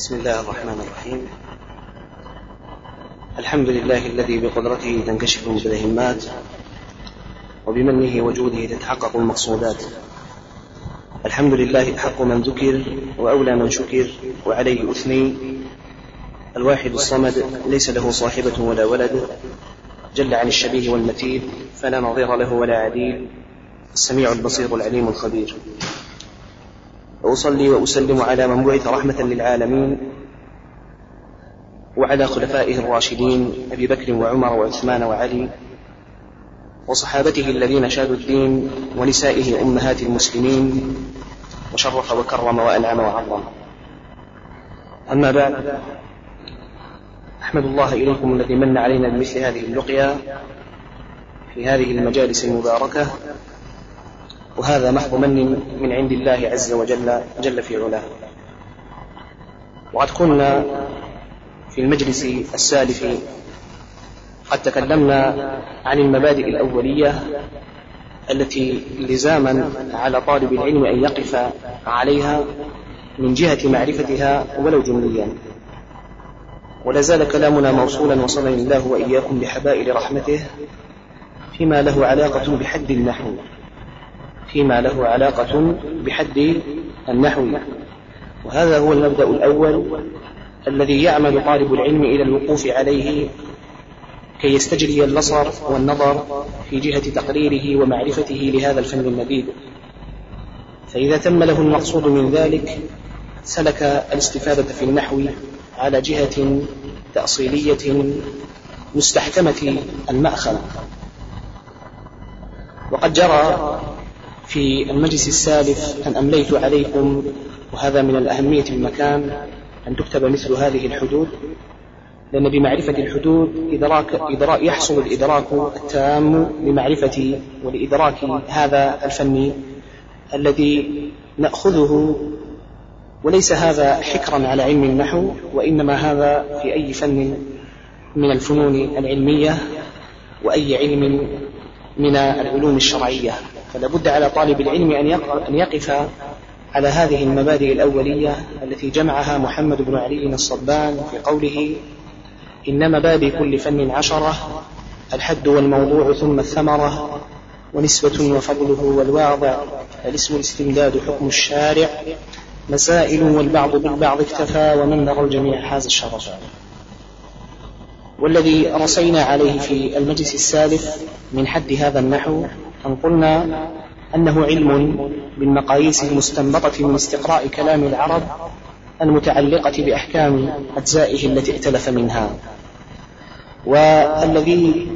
بسم الله الرحمن الرحيم. الحمد لله الذي بقدرته تنكشف المتلهمات وبمنه وجوده تتحقق المقصودات. الحمد لله أحق من ذكر وأولى من شكر وعليه أثني. الواحد الصمد ليس له صاحبة ولا ولد. جل عن الشبيه والمثيل فلا نظير له ولا عديل. السميع البصير العليم الخبير. وأصلي وأسلم على من بعث رحمة للعالمين وعلى خلفائه الراشدين أبي بكر وعمر وعثمان وعلي وصحابته الذين شادوا الدين ونسائه أمهات المسلمين وشرف وكرم وأنعم وعظم. أما بعد أحمد الله إليكم الذي من علينا بمثل هذه اللقيا في هذه المجالس المباركة. وهذا محض من من عند الله عز وجل جل في علاه. وقد كنا في المجلس السالف قد تكلمنا عن المبادئ الأولية التي لزاما على طالب العلم أن يقف عليها من جهة معرفتها ولو جمليا ولا زال كلامنا موصولا وصلني الله وإياكم بحبائل رحمته فيما له علاقة بحد النحو. فيما له علاقة بحد النحو. وهذا هو المبدأ الأول الذي يعمل طالب العلم إلى الوقوف عليه كي يستجري البصر والنظر في جهة تقريره ومعرفته لهذا الفن المبيد فإذا تم له المقصود من ذلك سلك الاستفادة في النحو على جهة تأصيلية مستحكمة المأخذ. وقد جرى في المجلس السالف أن أمليت عليكم وهذا من الأهمية المكان أن تكتب مثل هذه الحدود لأن بمعرفة الحدود إدراك إدراك يحصل الإدراك التام لمعرفة ولإدراك هذا الفن الذي نأخذه وليس هذا حكرا على علم النحو وإنما هذا في أي فن من الفنون العلمية وأي علم من العلوم الشرعية. فلا بد على طالب العلم أن يقف على هذه المبادئ الأولية التي جمعها محمد بن علي الصبان في قوله إن مبادئ كل فن عشرة الحد والموضوع ثم الثمرة ونسبة وفضله والواضع الاسم الاستمداد حكم الشارع مسائل والبعض بالبعض اكتفى ومن نرى الجميع حاز الشرف. والذي رسينا عليه في المجلس السالف من حد هذا النحو أن قلنا أنه علم بالمقاييس المستنبطة من استقراء كلام العرب المتعلقة بأحكام أجزائه التي ائتلف منها. والذي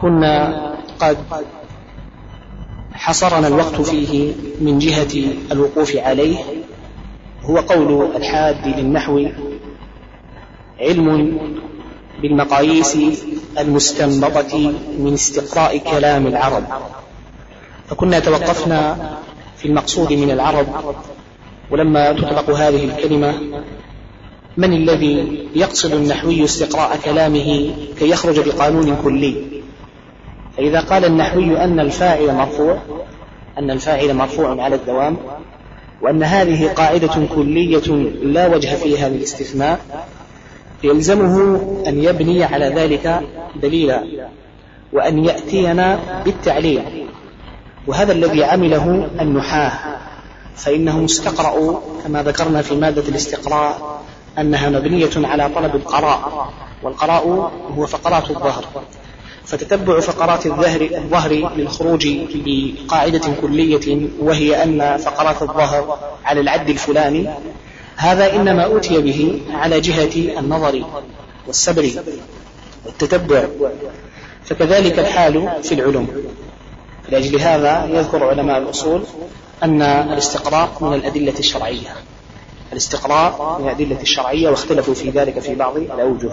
كنا قد حصرنا الوقت فيه من جهة الوقوف عليه هو قول الحاد للنحو علم بالمقاييس المستنبطة من استقراء كلام العرب. فكنا توقفنا في المقصود من العرب ولما تطلق هذه الكلمة من الذي يقصد النحوي استقراء كلامه كي يخرج بقانون كلي؟ فإذا قال النحوي أن الفاعل مرفوع أن الفاعل مرفوع على الدوام وأن هذه قاعدة كلية لا وجه فيها للاستثناء يلزمه أن يبني على ذلك دليلا وأن يأتينا بالتعليل. وهذا الذي عمله النحاة فإنهم استقرأوا كما ذكرنا في مادة الاستقراء أنها مبنية على طلب القراء والقراء هو فقرات الظهر. فتتبع فقرات الظهر الظهر للخروج بقاعدة كلية وهي أن فقرات الظهر على العد الفلاني هذا إنما أوتي به على جهة النظر والسبر والتتبع. فكذلك الحال في العلوم. لأجل هذا يذكر علماء الأصول أن الاستقراء من الأدلة الشرعية. الاستقراء من الأدلة الشرعية واختلفوا في ذلك في بعض الأوجه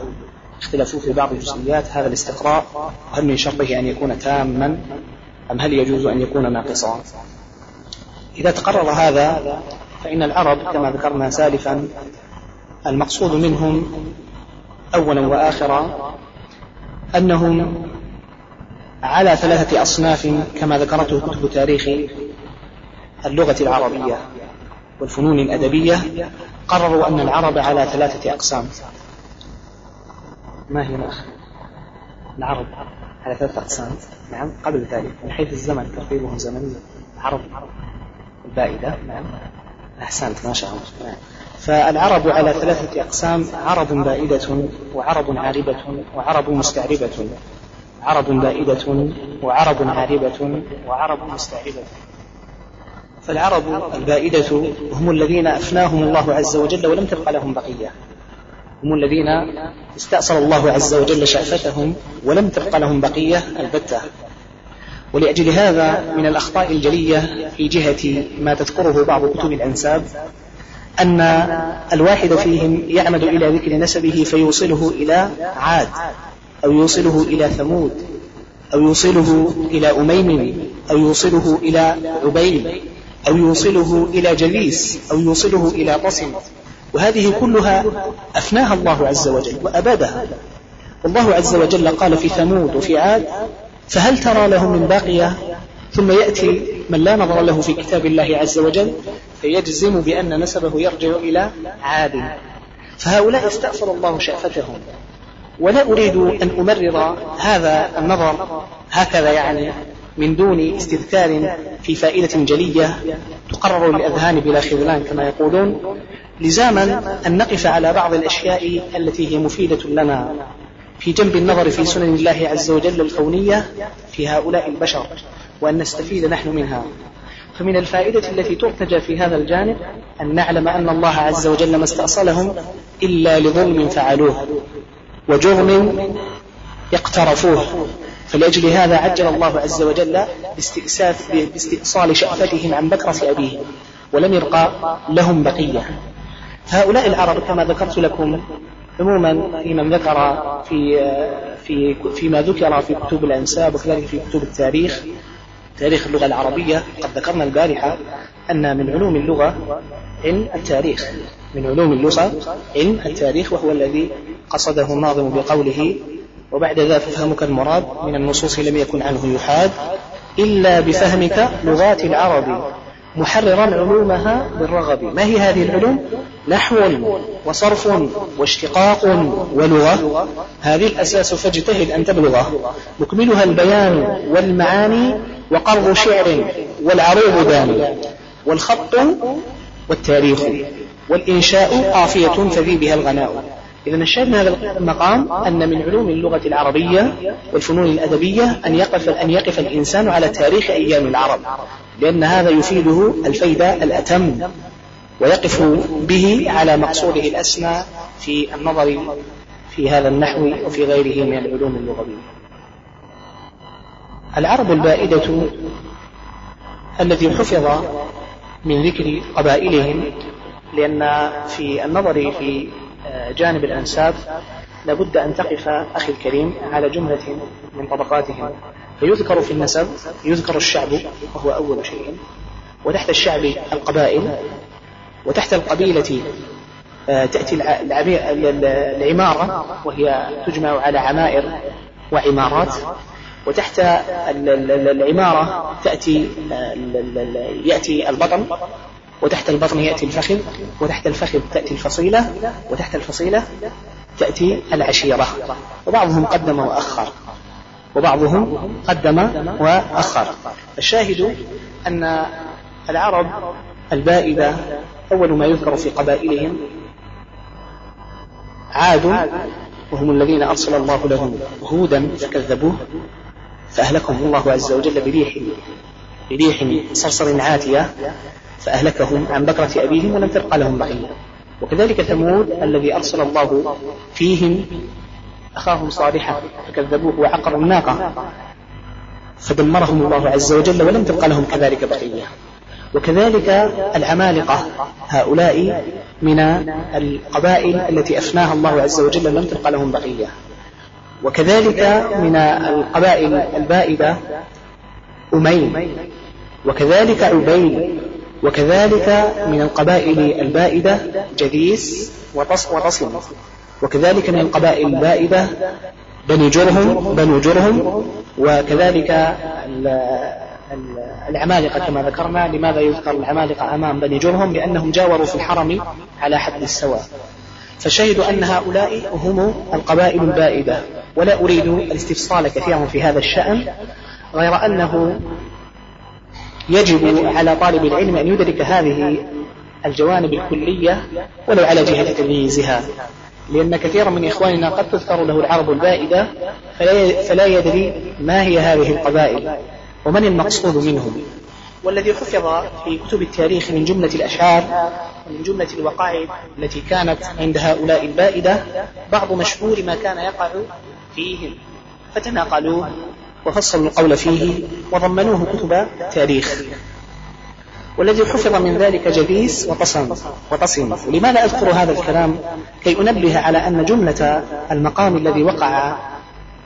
اختلفوا في بعض الجزئيات. هذا الاستقراء هل من شرطه أن يكون تاما أم هل يجوز أن يكون ناقصا؟ إذا تقرر هذا فإن العرب كما ذكرنا سالفا المقصود منهم أولا وآخرا أنهم على ثلاثة أصناف كما ذكرته كتب تاريخ اللغة العربية والفنون الأدبية قرروا أن العرب على ثلاثة أقسام. ما هي الأخ؟ العرب على ثلاثة أقسام. نعم قبل ذلك من حيث الزمن ترتيبهم زمنيا العرب البائدة. نعم. أحسنت ما شاء الله. نعم. فالعرب على ثلاثة أقسام عرب بائدة وعرب عاربة وعرب مستعربة. عرب بائدة وعرب عاربة وعرب مستعربة. فالعرب البائدة هم الذين أفناهم الله عز وجل ولم تبق لهم بقية. هم الذين استأصل الله عز وجل شأفتهم ولم تبق لهم بقية البتة. ولأجل هذا من الأخطاء الجلية في جهة ما تذكره بعض كتب الأنساب أن الواحد فيهم يعمد إلى ذكر نسبه فيوصله إلى عاد أو يوصله إلى ثمود أو يوصله إلى أميم أو يوصله إلى عبيد أو يوصله إلى جليس أو يوصله إلى طسم وهذه كلها أفناها الله عز وجل وأبادها. والله عز وجل قال في ثمود وفي عاد فهل ترى لهم من باقية؟ ثم يأتي من لا نظر له في كتاب الله عز وجل فيجزم بأن نسبه يرجع إلى عاد. فهؤلاء استأثر الله شأفتهم. ولا أريد أن أمرر هذا النظر هكذا يعني من دون استذكار في فائدة جلية تقرر للأذهان بلا خذلان كما يقولون لزاما أن نقف على بعض الأشياء التي هي مفيدة لنا. في جنب النظر في سنن الله عز وجل الكونية في هؤلاء البشر وأن نستفيد نحن منها. فمن الفائدة التي ترتجى في هذا الجانب أن نعلم أن الله عز وجل ما استأصلهم إلا لظلم فعلوه وجرم اقترفوه فلأجل هذا عجل الله عز وجل باستئساف باستئصال شأفتهم عن بكرة أبيهم ولم يبقى لهم بقية. هؤلاء العرب كما ذكرت لكم عموما في من ذكر في في فيما ذكر في كتب الأنساب وكذلك في كتب التاريخ تاريخ اللغة العربية قد ذكرنا البارحة أن من علوم اللغة علم التاريخ من علوم اللغة علم التاريخ وهو الذي قصده الناظم بقوله وبعد ذا ففهمك المراد من النصوص لم يكن عنه يحاد إلا بفهمك لغات العرب محررا علومها بالرغب. ما هي هذه العلوم؟ نحو وصرف واشتقاق ولغة. هذه الأساس فاجتهد أن تبلغه. مكملها البيان والمعاني وقرض شعر والعروض داني. والخط والتاريخ. والإنشاء قافية تذي بها الغناء. إذا الشاهد من هذا المقام أن من علوم اللغة العربية والفنون الأدبية أن يقف أن يقف الإنسان على تاريخ أيام العرب لأن هذا يفيده الفيدة الأتم ويقف به على مقصوده الأسمى في النظر في هذا النحو وفي غيره من العلوم اللغوية. العرب البائدة الذي حفظ من ذكر قبائلهم لأن في النظر في جانب الأنساب لابد أن تقف أخي الكريم على جملة من طبقاتهم. فيذكر في النسب يذكر الشعب وهو أول شيء. وتحت الشعب القبائل وتحت القبيلة آه، تأتي العمارة وهي تجمع على عمائر وعمارات. وتحت العمارة تأتي يأتي البطن وتحت البطن يأتي الفخذ وتحت الفخذ تأتي الفصيلة وتحت الفصيلة تأتي العشيرة وبعضهم قدم وأخر. وبعضهم قدم وأخر. الشاهد أن العرب البائدة أول ما يذكر في قبائلهم عاد وهم الذين أرسل الله لهم هودا فكذبوه فأهلكهم الله عز وجل بريح بريح صرصر عاتية فأهلكهم عن بكرة أبيهم ولم تبقى لهم بقية وكذلك ثمود الذي أرسل الله فيهم أخاهم صالحا فكذبوه وعقروا الناقة فدمرهم الله عز وجل ولم تبقى لهم كذلك بقية. وكذلك العمالقة هؤلاء من القبائل التي أفناها الله عز وجل لم تبقى لهم بقية. وكذلك من القبائل البائدة أمين وكذلك عبيد وكذلك من القبائل البائدة جديس وطصم وكذلك من القبائل البائدة بني جرهم بنو جرهم وكذلك العمالقة كما ذكرنا. لماذا يذكر العمالقة أمام بني جرهم؟ لأنهم جاوروا في الحرم على حد السواء. فالشاهد أن هؤلاء هم القبائل البائدة. ولا أريد الاستفصال كثيرا في هذا الشأن غير أنه يجب على طالب العلم أن يدرك هذه الجوانب الكلية ولو على جهة تمييزها. لأن كثيرا من إخواننا قد تذكر له العرب البائدة فلا يدري ما هي هذه القبائل ومن المقصود منهم. والذي حفظ في كتب التاريخ من جملة الأشعار ومن جملة الوقائع التي كانت عند هؤلاء البائدة بعض مشهور ما كان يقع فيهم. فتناقلوه. وفصلوا القول فيه وضمنوه كتب التاريخ والذي حفظ من ذلك جديس وطصم وطصم لماذا أذكر هذا الكلام؟ كي أنبه على أن جملة المقام الذي وقع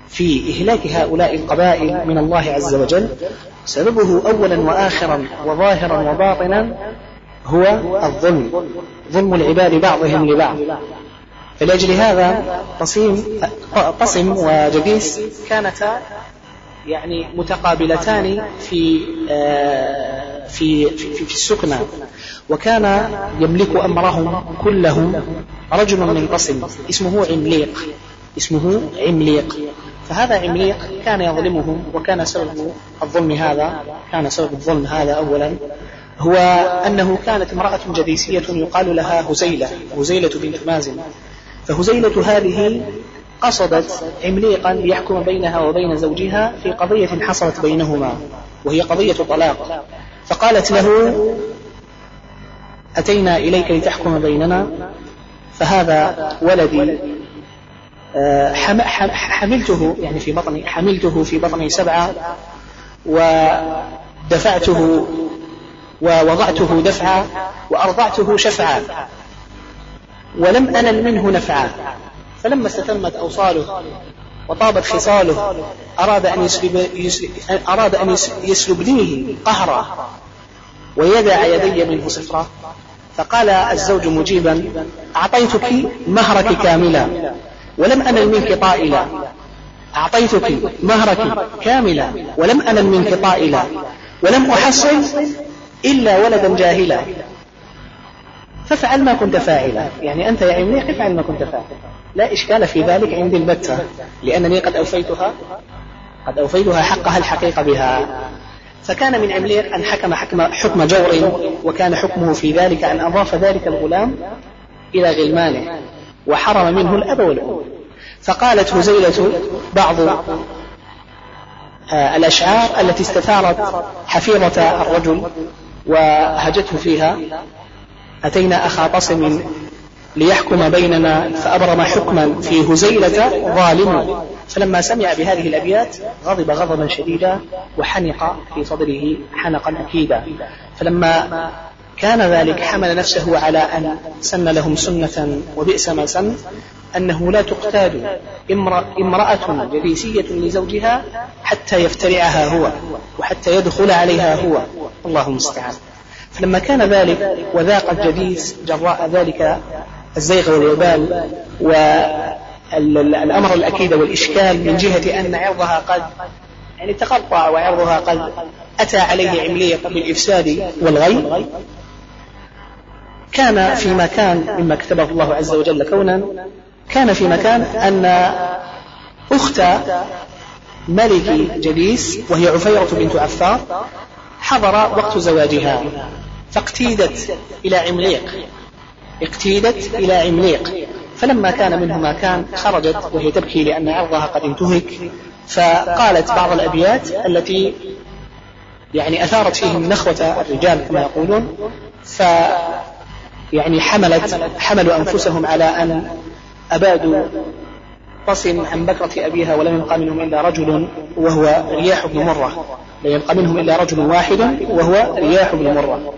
في إهلاك هؤلاء القبائل من الله عز وجل سببه أولا وآخرا وظاهرا وباطنا هو الظلم. ظلم العباد بعضهم لبعض. فلأجل هذا قصيم قصم وجديس كانتا يعني متقابلتان في آه، في في, في السكنى وكان يملك أمرهم كلهم رجل من قصم اسمه عمليق اسمه عمليق. فهذا عمليق كان يظلمهم وكان سبب الظلم هذا كان سبب الظلم هذا أولا. هو أنه كانت امرأة جديسية يقال لها هزيلة هزيلة بنت مازن. فهزيلة هذه قصدت عمليقا ليحكم بينها وبين زوجها في قضية حصلت بينهما وهي قضية طلاق. فقالت له أتينا إليك لتحكم بيننا فهذا ولدي. آه، حملته يعني في بطني حملته في بطني سبعة ودفعته ووضعته دفعا وأرضعته شفعا ولم أنل منه نفعا فلما استتمت أوصاله وطابت خصاله أراد أن يسلب, يسلب أراد أن يسلبنيه قهرا ويدع يدي منه صفرا فقال الزوج مجيبا أعطيتك مهرك كاملا ولم أنل منك طائلا. أعطيتك مهرك كاملا ولم أنل منك طائلا. ولم أحصل إلا ولدا جاهلا. فافعل ما كنت فاعلا. يعني أنت يا عمليق افعل ما كنت فاعلا. لا إشكال في ذلك عندي البتة لأنني قد أوفيتها قد أوفيتها حقها الحقيقة بها. فكان من عمليق أن حكم حكم حكم جور وكان حكمه في ذلك أن أضاف ذلك الغلام إلى غلمانه وحرم منه الأب والأم. فقالت هزيلة بعض آه، الأشعار التي استثارت حفيظة الرجل وهجته فيها أتينا أخا طصم ليحكم بيننا فأبرم حكما في هزيلة ظالم. فلما سمع بهذه الأبيات غضب غضبا شديدا وحنق في صدره حنقا أكيدا. فلما كان ذلك حمل نفسه على أن سن لهم سنة وبئس ما سن أنه لا تقتاد امرأة جليسية لزوجها حتى يفترعها هو وحتى يدخل عليها هو. الله المستعان. فلما كان ذلك وذاق الجليس جراء ذلك الزيغ والوبال والأمر الأكيد والإشكال من جهة أن عرضها قد يعني تقطع وعرضها قد أتى عليه عملية بالإفساد والغي. كان في مكان مما كتبه الله عز وجل كونا كان في مكان أن أخت ملك جليس وهي عفيرة بنت عفار حضر وقت زواجها فاقتيدت إلى عمليق اقتيدت إلى عمليق فلما كان منه ما كان خرجت وهي تبكي لأن عرضها قد انتهك. فقالت بعض الأبيات التي يعني أثارت فيهم نخوة الرجال كما يقولون ف يعني حملت حملوا أنفسهم على أن أبادوا قصم عن بكرة أبيها ولم يبقى منهم إلا رجل وهو رياح بن مرة. لم يبقى منهم إلا رجل واحد وهو رياح بن مرة.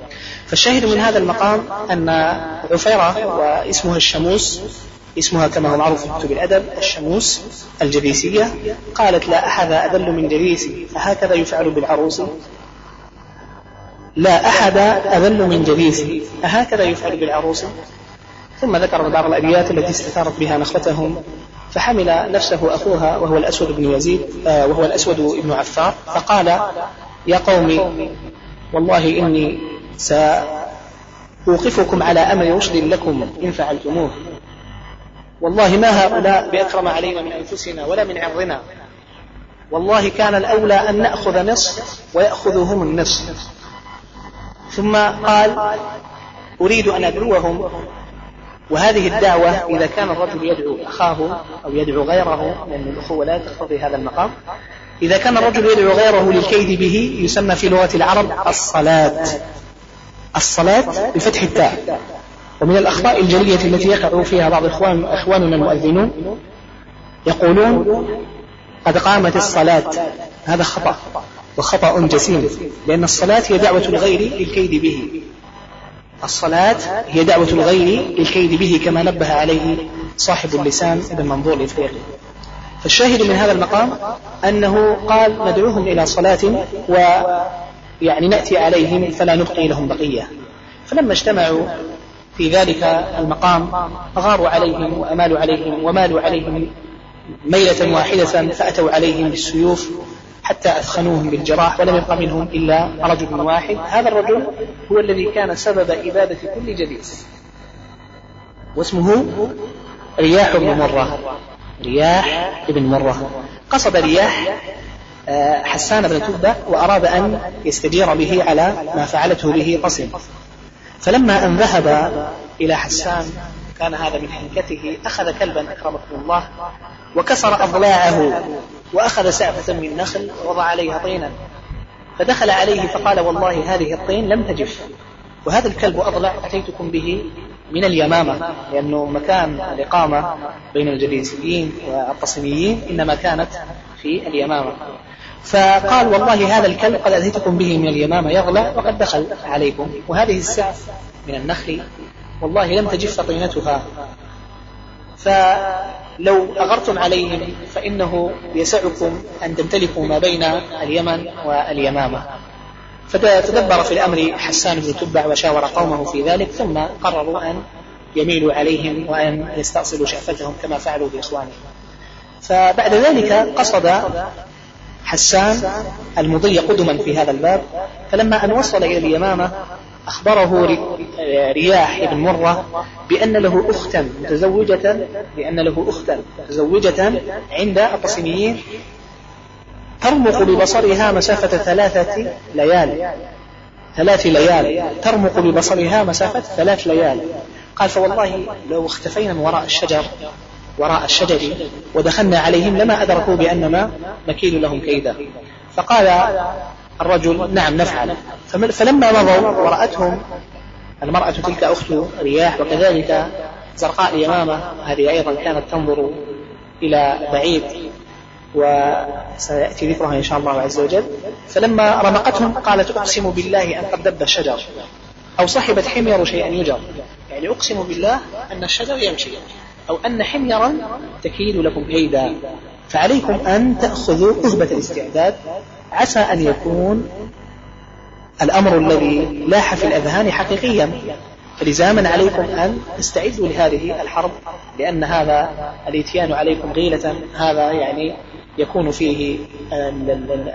فالشاهد من هذا المقام أن عفيرة واسمها الشموس اسمها كما هو معروف في كتب الأدب الشموس الجليسية قالت لا أحد أذل من جليسي فهكذا يفعل بالعروس. لا أحد أذل من جليسي أهكذا يفعل بالعروس. ثم ذكر بعض الأبيات التي استثارت بها نخلتهم فحمل نفسه أخوها وهو الأسود بن يزيد آه، وهو الأسود بن عفار فقال يا قوم والله إني سأوقفكم على أمر رشد لكم إن فعلتموه. والله ما هؤلاء بأكرم علينا من أنفسنا ولا من عرضنا. والله كان الأولى أن نأخذ نصف ويأخذهم النصف. ثم قال أريد أن أدعوهم. وهذه الدعوة إذا كان الرجل يدعو أخاه أو يدعو غيره لأن الأخوة لا تقتضي هذا المقام. إذا كان الرجل يدعو غيره للكيد به يسمى في لغة العرب الصلاة. الصلاة بفتح التاء ومن الأخطاء الجلية التي يقع فيها بعض إخوان إخواننا المؤذنون يقولون قد قامت الصلاة. هذا خطأ وخطأ جسيم لأن الصلاة هي دعوة الغير للكيد به. الصلاة هي دعوة الغير للكيد به كما نبه عليه صاحب اللسان ابن منظور الإفريقي فالشاهد من هذا المقام أنه قال ندعوهم إلى صلاة ويعني نأتي عليهم فلا نبقي لهم بقية. فلما اجتمعوا في ذلك المقام غاروا عليهم وأمالوا عليهم ومالوا عليهم ميلة واحدة فأتوا عليهم بالسيوف حتى أثخنوهم بالجراح ولم يبق منهم إلا رجل واحد. هذا الرجل هو الذي كان سبب إبادة كل جليس. واسمه رياح بن مرة. رياح بن مرة. قصد رياح حسان بن تبة وأراد أن يستجير به على ما فعلته به قصم فلما أن ذهب إلى حسان كان هذا من حنكته أخذ كلبا أكرمكم الله وكسر أضلاعه وأخذ سعفة من نخل ووضع عليها طينا. فدخل عليه فقال والله هذه الطين لم تجف وهذا الكلب أضلع أتيتكم به من اليمامة لأنه مكان الإقامة بين الجليسيين والقصميين إنما كانت في اليمامة. فقال والله هذا الكلب قد أتيتكم به من اليمامة يغلى وقد دخل عليكم. وهذه السعف من النخل والله لم تجف طينتها. فلو أغرتم عليهم فإنه يسعكم أن تمتلكوا ما بين اليمن واليمامة. فتدبر في الأمر حسان بن تبع وشاور قومه في ذلك ثم قرروا أن يميلوا عليهم وأن يستأصلوا شأفتهم كما فعلوا بإخوانهم. فبعد ذلك قصد حسان المضي قدما في هذا الباب فلما أن وصل إلى اليمامة أخبره رياح بن مرة بأن له أختا متزوجة بأن له أختا متزوجة عند القصيميين ترمق ببصرها مسافة ثلاثة ليال. ثلاث ليال. ترمق ببصرها مسافة ثلاث ليال. قال فوالله لو اختفينا من وراء الشجر وراء الشجر ودخلنا عليهم لما أدركوا بأننا نكيل لهم كيدا. فقال الرجل نعم نفعل. فلما مضوا ورأتهم المرأة تلك أخت رياح وكذلك زرقاء اليمامة. هذه أيضا كانت تنظر إلى بعيد وسيأتي ذكرها إن شاء الله عز وجل. فلما رمقتهم قالت أقسم بالله أن قد دب الشجر أو صحبت حمير شيئا يجر. يعني أقسم بالله أن الشجر يمشي. أو أن حميرا تكيد لكم كيدا. فعليكم أن تأخذوا أهبة الاستعداد. عسى أن يكون الأمر الذي لاح في الأذهان حقيقيا. فلزاما عليكم أن تستعدوا لهذه الحرب لأن هذا الاتيان عليكم غيلة. هذا يعني يكون فيه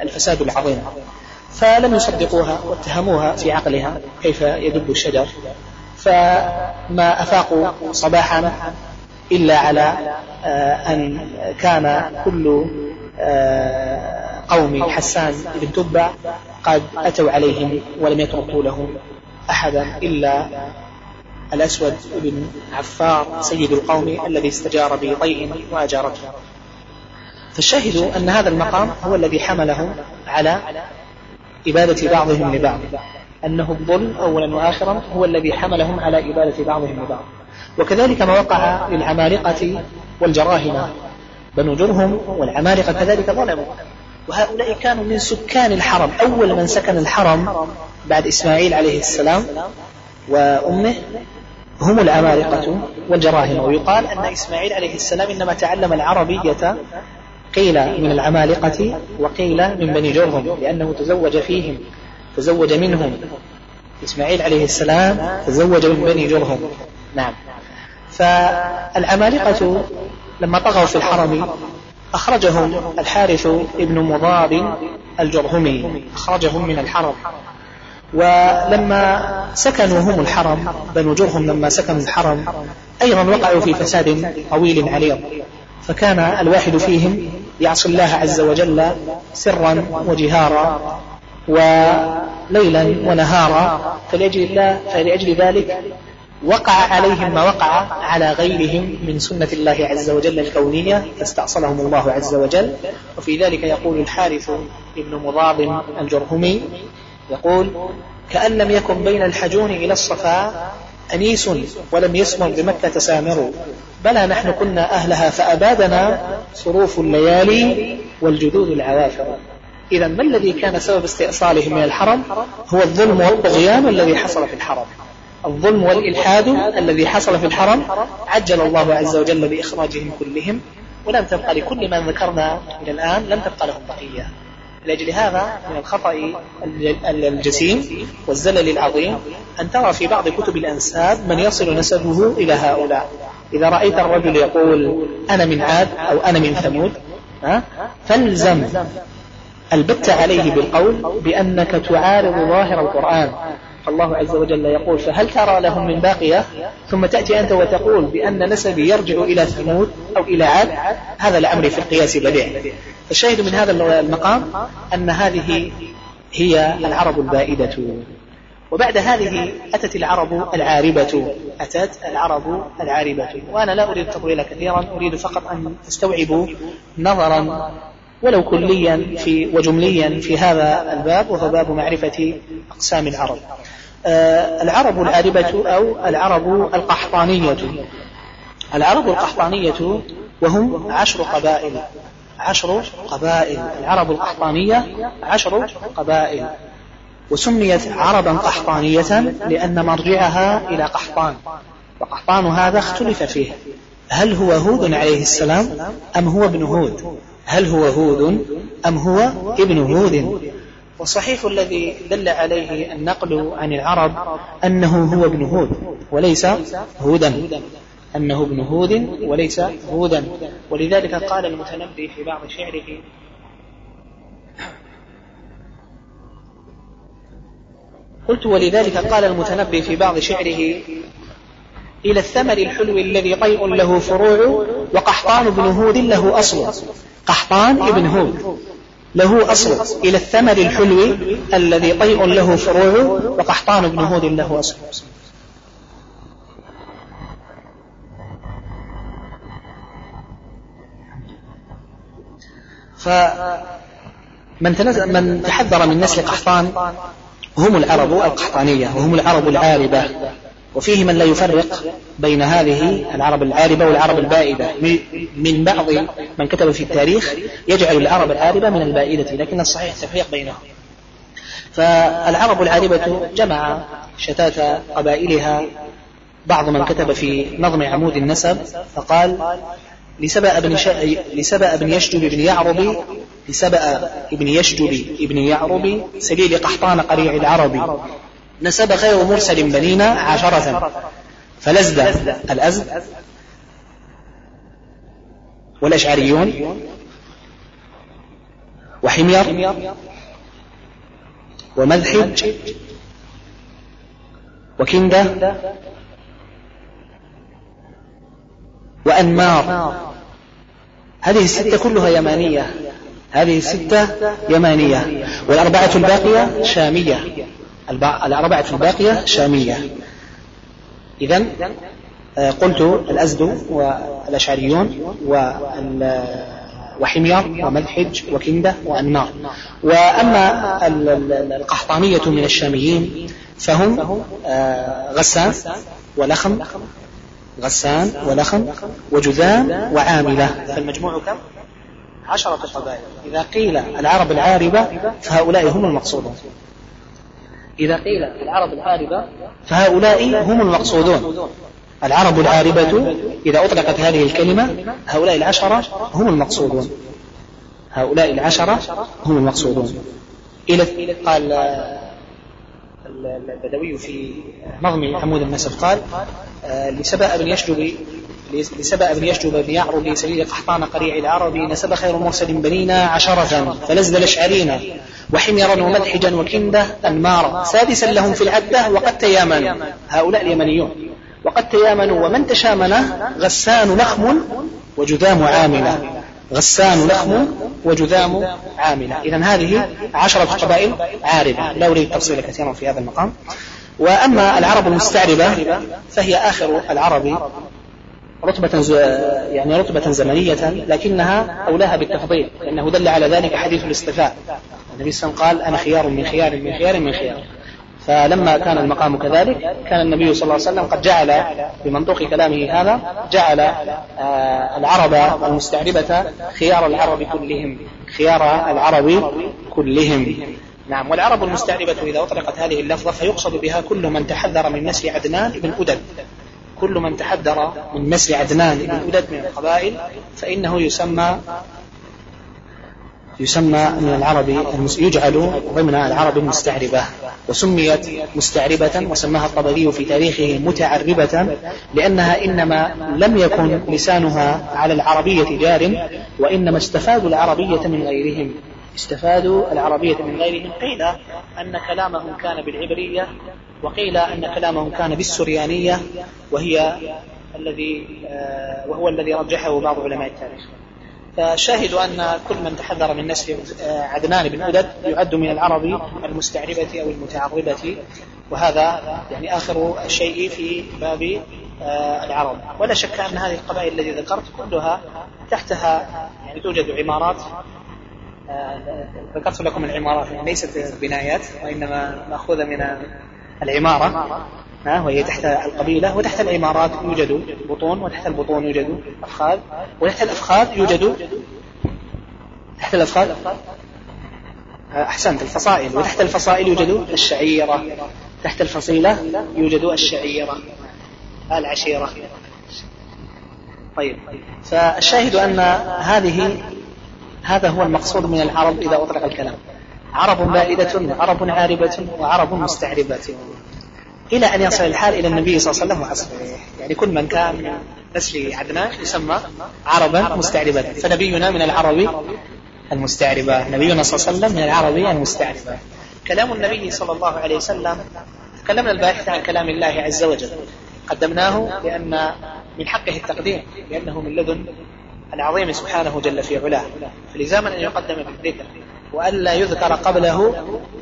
الفساد العظيم. فلم يصدقوها واتهموها في عقلها كيف يدب الشجر. فما أفاقوا صباحا إلا على آه، أن كان كل آه، قوم حسان بن تبع قد أتوا عليهم ولم يتركوا له أحدا إلا الأسود بن عفار سيد القوم الذي استجار بطيء وأجارته. فالشاهد أن هذا المقام هو الذي حملهم على إبادة بعضهم لبعض. أنه الظلم أولا وآخرا هو الذي حملهم على إبادة بعضهم لبعض. وكذلك ما وقع للعمالقة والجراهمة بنو جرهم والعمالقة كذلك ظلموا. وهؤلاء كانوا من سكان الحرم أول من سكن الحرم بعد إسماعيل عليه السلام وأمه هم العمالقة والجراهمة ويقال أن إسماعيل عليه السلام إنما تعلم العربية قيل من العمالقة وقيل من بني جرهم لأنه تزوج فيهم تزوج منهم. إسماعيل عليه السلام تزوج من بني جرهم. نعم. فالعمالقة لما طغوا في الحرم أخرجهم الحارث ابن مضار الجرهمي أخرجهم من الحرم. ولما سكنوا هم الحرم بنو جرهم لما سكنوا الحرم أيضا وقعوا في فساد طويل عريض. فكان الواحد فيهم يعصي الله عز وجل سرا وجهارا وليلا ونهارا فلأجل, الله فلأجل ذلك وقع عليهم ما وقع على غيرهم من سنة الله عز وجل الكونية فاستأصلهم الله عز وجل. وفي ذلك يقول الحارث ابن مضاب الجرهمي يقول كأن لم يكن بين الحجون إلى الصفا أنيس ولم يسمر بمكة سامر بلى نحن كنا أهلها فأبادنا صروف الليالي والجدود العوافر. إذا ما الذي كان سبب استئصالهم من الحرم؟ هو الظلم والطغيان الذي حصل في الحرم. الظلم والإلحاد الذي حصل في الحرم عجل الله عز وجل بإخراجهم كلهم ولم تبقى لكل من ذكرنا إلى الآن لم تبقى لهم بقية لأجل هذا من الخطأ الجسيم والزلل العظيم أن ترى في بعض كتب الأنساب من يصل نسبه إلى هؤلاء. إذا رأيت الرجل يقول أنا من عاد أو أنا من ثمود فالزم. البت عليه بالقول بأنك تعارض ظاهر القرآن. فالله عز وجل يقول فهل ترى لهم من باقية؟ ثم تأتي أنت وتقول بأن نسبي يرجع إلى ثمود أو إلى عاد هذا لأمري في القياس بديع. الشاهد من هذا المقام أن هذه هي العرب البائدة. وبعد هذه أتت العرب العاربة. أتت العرب العاربة. وأنا لا أريد التطويل كثيرا أريد فقط أن تستوعبوا نظرا ولو كليا في وجمليا في هذا الباب وهو باب معرفة أقسام العرب. العرب العاربة أو العرب القحطانية. العرب القحطانية وهم عشر قبائل. عشر قبائل. العرب القحطانية عشر قبائل. وسميت عربا قحطانية لأن مرجعها إلى قحطان. وقحطان هذا اختلف فيه. هل هو هود عليه السلام أم هو ابن هود؟ هل هو هود أم هو ابن هود؟ والصحيح الذي دل عليه النقل عن العرب أنه هو ابن هود وليس هودا. أنه ابن هود وليس هودا. ولذلك قال المتنبي في بعض شعره قلت ولذلك قال المتنبي في بعض شعره إلى الثمر الحلو الذي طيء له فروع وقحطان بن هود له أصل. قحطان ابن هود. له أصل إلى الثمر الحلو الذي طيء له فروع وقحطان بن هود له أصل. فمن من تحذر من نسل قحطان هم العرب القحطانية وهم العرب العاربة. وفيه من لا يفرق بين هذه العرب العاربة والعرب البائدة. من بعض من كتب في التاريخ يجعل العرب العاربة من البائدة لكن الصحيح التفريق بينهم. فالعرب العاربة جمع شتات قبائلها. بعض من كتب في نظم عمود النسب فقال لسبأ بن ش... لسبأ بن يشجب بن يعرب لسبأ بن يشجب بن يعرب سليل قحطان قريع العرب. نسب غير مرسل بنينا عشرة. فلزد الأزد والأشعريون وحمير ومذحج وكندة وأنمار. هذه الستة كلها يمانية. هذه الستة يمانية. والأربعة الباقية شامية. الأربعة الباقية شامية. إذا آه، قلت الأزد والأشعريون وحمير ومذحج وكندة وأنمار وأما القحطانية من الشاميين فهم آه، غسان ولخم غسان ولخم وجذام وعاملة. فالمجموع كم؟ عشرة قبائل. إذا قيل العرب العاربة فهؤلاء هم المقصودون. إذا قيل العرب العاربة فهؤلاء هم المقصودون. العرب العاربة إذا أطلقت هذه الكلمة هؤلاء العشرة هم المقصودون. هؤلاء العشرة هم المقصودون. إلى قال البدوي في نظم عمود النسب قال لسبأ بن يشجب لسبأ بن يشجب بن يعرب سبيل قحطان قريع العرب نسب خير مرسل بنينا عشرة فلزل الأشعرين وحميرا ومدحجا وكندة أنمارا. سادسا لهم في العدة وقد تيامنوا. هؤلاء اليمنيون. وقد تيامنوا. ومن تشامنه غسان لخم وجذام عاملة. غسان لخم وجذام عاملة. إذا هذه عشرة قبائل عاربة. لا أريد التفصيل كثيرا في هذا المقام. وأما العرب المستعربة فهي آخر العرب رتبة يعني رتبة زمنية لكنها أولاها بالتفضيل لأنه دل على ذلك حديث الاصطفاء النبي صلى الله عليه وسلم قال أنا خيار من خيار من خيار من خيار. فلما كان المقام كذلك كان النبي صلى الله عليه وسلم قد جعل بمنطوق كلامه هذا جعل آه، العرب المستعربة خيار العرب كلهم خيار العرب كلهم. نعم والعرب المستعربة إذا أطلقت هذه اللفظة فيقصد بها كل من تحذر من نسل عدنان بن أدد. كل من تحذر من نسل عدنان بن أدد من القبائل فإنه يسمى يسمى من العرب يجعل ضمن العرب المستعربة وسميت مستعربة وسماها الطبري في تاريخه متعربة لأنها إنما لم يكن لسانها على العربية جار وإنما استفادوا العربية من غيرهم. استفادوا العربية من غيرهم. قيل أن كلامهم كان بالعبرية وقيل أن كلامهم كان بالسريانية وهي الذي آه، وهو الذي رجحه بعض علماء التاريخ. فشاهد أن كل من تحذر من نسل آه، عدنان بن أدد يعد من العرب المستعربة أو المتعربة وهذا يعني آخر الشيء في باب آه، العرب. ولا شك أن هذه القبائل التي ذكرت كلها تحتها يعني توجد عمارات آه، ذكرت لكم العمارات ليست بنايات وإنما مأخوذة من العمارة. وهي تحت القبيلة وتحت العمارات يوجد بطون وتحت البطون يوجد أفخاذ وتحت الأفخاذ يوجد تحت الأفخاذ أحسنت الفصائل وتحت الفصائل يوجد الشعيرة تحت الفصيلة يوجد الشعيرة العشيرة. طيب فالشاهد أن هذه هذا هو المقصود من العرب إذا أطلق الكلام. عرب بائدة وعرب عاربة وعرب مستعربة. إلى أن يصل الحال إلى النبي صلى الله عليه وسلم. وأصحابه يعني كل من كان من نسل عدنان يسمى عربا مستعربا. فنبينا من العرب المستعربة. نبينا صلى الله عليه وسلم من العرب المستعربة. كلام النبي صلى الله عليه وسلم تكلمنا الباحث عن كلام الله عز وجل. قدمناه لأن من حقه التقديم لأنه من لدن العظيم سبحانه جل في علاه. فلزاما أن يقدم بالذكر وألا يذكر قبله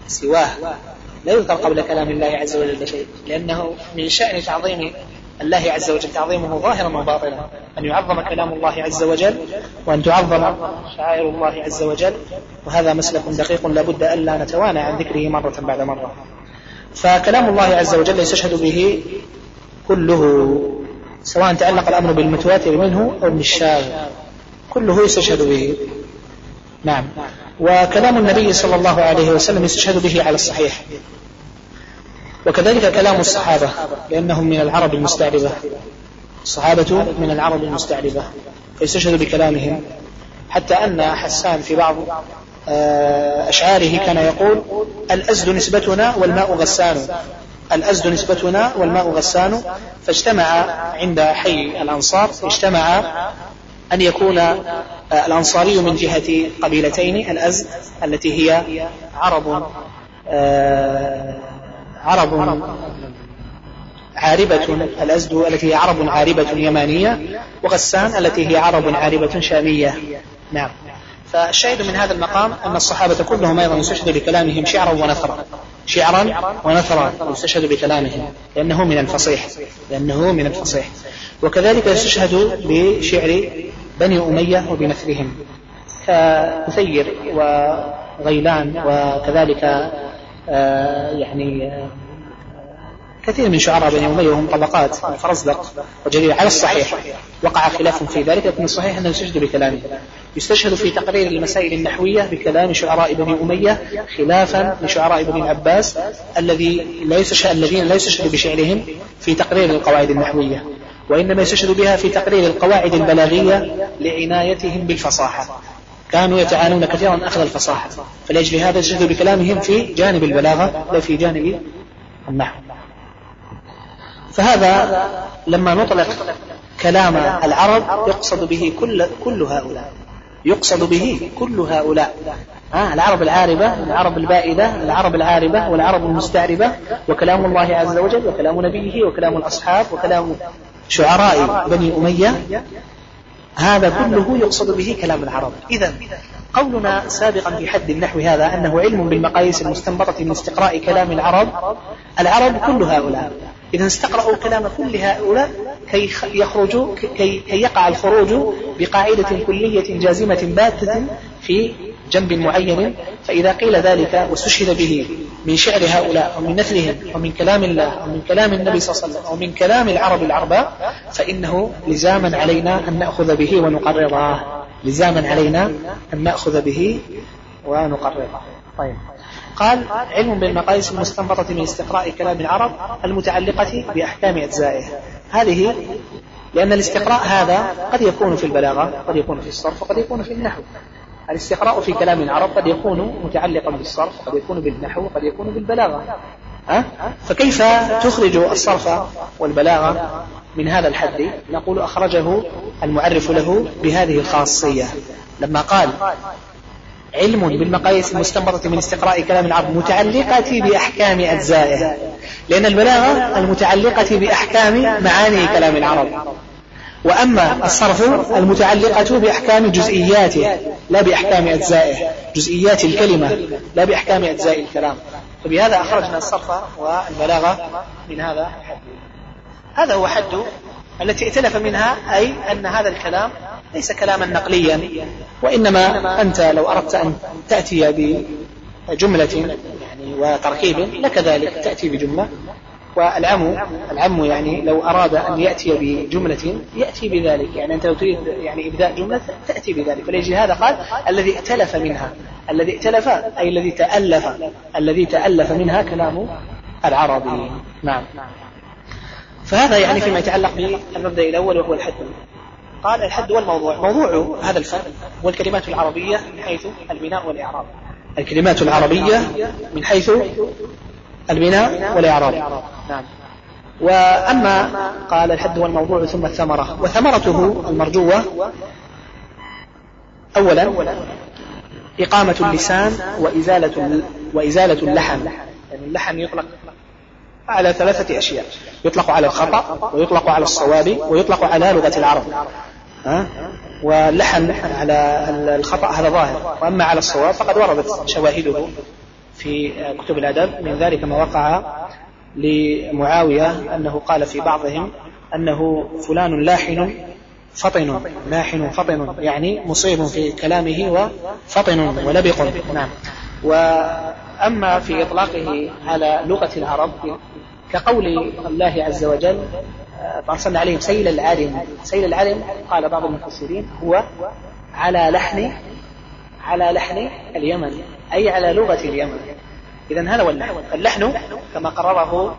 سواه. لا يذكر قبل كلام الله عز وجل شيء لأنه من شأن تعظيم الله عز وجل تعظيمه ظاهرا وباطنا أن يعظم كلام الله عز وجل وأن تعظم شعائر الله عز وجل وهذا مسلك دقيق لا بد ألا نتوانى عن ذكره مرة بعد مرة. فكلام الله عز وجل يستشهد به كله سواء تعلق الأمر بالمتواتر منه أو بالشاذ كله يستشهد به. نعم. وكلام النبي صلى الله عليه وسلم يستشهد به على الصحيح. وكذلك كلام الصحابة لأنهم من العرب المستعربة. الصحابة من العرب المستعربة فيستشهد بكلامهم. حتى أن حسان في بعض آه، أشعاره كان يقول الأزد نسبتنا والماء غسان. الأزد نسبتنا والماء غسان. فاجتمع عند حي الأنصار اجتمع أن يكون آه، الأنصاري من جهة قبيلتين الأزد التي هي عرب آه، عرب عاربة الأزد التي هي عرب عاربة يمانية وغسان التي هي عرب عاربة شامية. نعم. فالشاهد من هذا المقام أن الصحابة كلهم أيضا يستشهد بكلامهم شعرا ونثرا. شعرا ونثرا يستشهد بكلامهم لأنه من الفصيح لأنه من الفصيح. وكذلك يستشهد بشعر بني أمية وبنثرهم كأثير وغيلان وكذلك آه، يعني آه، كثير من شعراء بني أمية وهم طبقات فرزدق وجرير على الصحيح. وقع خلاف في ذلك لكن الصحيح أنه يستشهد بكلامه. يستشهد في تقرير المسائل النحوية بكلام شعراء بني أمية خلافا لشعراء بني العباس الذي لا يستشهد الذين لا يستشهد بشعرهم في تقرير القواعد النحوية. وإنما يستشهد بها في تقرير القواعد البلاغية لعنايتهم بالفصاحة. كانوا يتعانون كثيرا أخذ الفصاحة. فلأجل هذا يستشهد بكلامهم في جانب البلاغة لا في جانب النحو. فهذا لما نطلق كلام العرب يقصد به كل, كل هؤلاء. يقصد به كل هؤلاء. آه العرب العاربة العرب البائدة العرب العاربة والعرب المستعربة وكلام الله عز وجل وكلام نبيه وكلام الأصحاب وكلام شعراء بني أمية هذا كله يقصد به كلام العرب. إذا قولنا سابقا في حد النحو هذا أنه علم بالمقاييس المستنبطة من استقراء كلام العرب العرب كل هؤلاء. إذا استقرأوا كلام كل هؤلاء كي يخرجوا كي, كي يقع الخروج بقاعدة كلية جازمة باتة في جنب معين فإذا قيل ذلك واستشهد به من شعر هؤلاء أو من نثرهم أو من كلام الله أو من كلام النبي صلى الله عليه وسلم أو من كلام العرب العرباء فإنه لزاما علينا أن نأخذ به ونقرره لزاما علينا أن نأخذ به ونقرره طيب. قال علم بالمقاييس المستنبطة من استقراء كلام العرب المتعلقة بأحكام أجزائه. هذه لأن الاستقراء هذا قد يكون في البلاغة قد يكون في الصرف وقد يكون في النحو. الاستقراء في كلام العرب قد يكون متعلقا بالصرف قد يكون بالنحو قد يكون بالبلاغة. أه؟ فكيف تخرج الصرف والبلاغة من هذا الحد؟ نقول أخرجه المعرف له بهذه الخاصية. لما قال علم بالمقاييس المستنبطة من استقراء كلام العرب متعلقة بأحكام أجزائه لأن البلاغة المتعلقة بأحكام معاني كلام العرب. وأما الصرف المتعلقة بأحكام جزئياته لا بأحكام أجزائه جزئيات الكلمة لا بأحكام أجزاء الكلام. فبهذا أخرجنا الصرف والبلاغة من هذا الحد. هذا هو حد التي ائتلف منها أي أن هذا الكلام ليس كلاما نقليا وإنما أنت لو أردت أن تأتي بجملة يعني وتركيب لك ذلك تأتي بجملة والعم العم يعني لو أراد أن يأتي بجملة يأتي بذلك. يعني أنت لو تريد يعني إبداء جملة تأتي بذلك. فليجي هذا قال الذي ائتلف منها. الذي ائتلف أي الذي تألف الذي تألف منها كلام العربي. نعم. فهذا يعني فيما يتعلق بالمبدأ الأول وهو الحد. قال الحد والموضوع. موضوع هذا الفن هو الكلمات العربية من حيث البناء والإعراب. الكلمات العربية من حيث البناء والإعراب. نعم. وأما قال الحد والموضوع ثم الثمرة. وثمرته المرجوة أولا إقامة اللسان وإزالة وإزالة اللحن يعني اللحن يطلق على ثلاثة أشياء. يطلق على الخطأ ويطلق على الصواب ويطلق على لغة العرب. ها؟ واللحن على الخطأ هذا ظاهر. وأما على الصواب فقد وردت شواهده. في كتب الأدب من ذلك ما وقع لمعاوية أنه قال في بعضهم أنه فلان لاحن فطن لاحن فطن يعني مصيب في كلامه وفطن ولبق. نعم. وأما في إطلاقه على لغة العرب كقول الله عز وجل فأرسلنا عليهم سيل العرم سيل العرم قال بعض المفسرين هو على لحن على لحن اليمن. أي على لغة اليمن. إذا هذا هو اللحن. اللحن كما قرره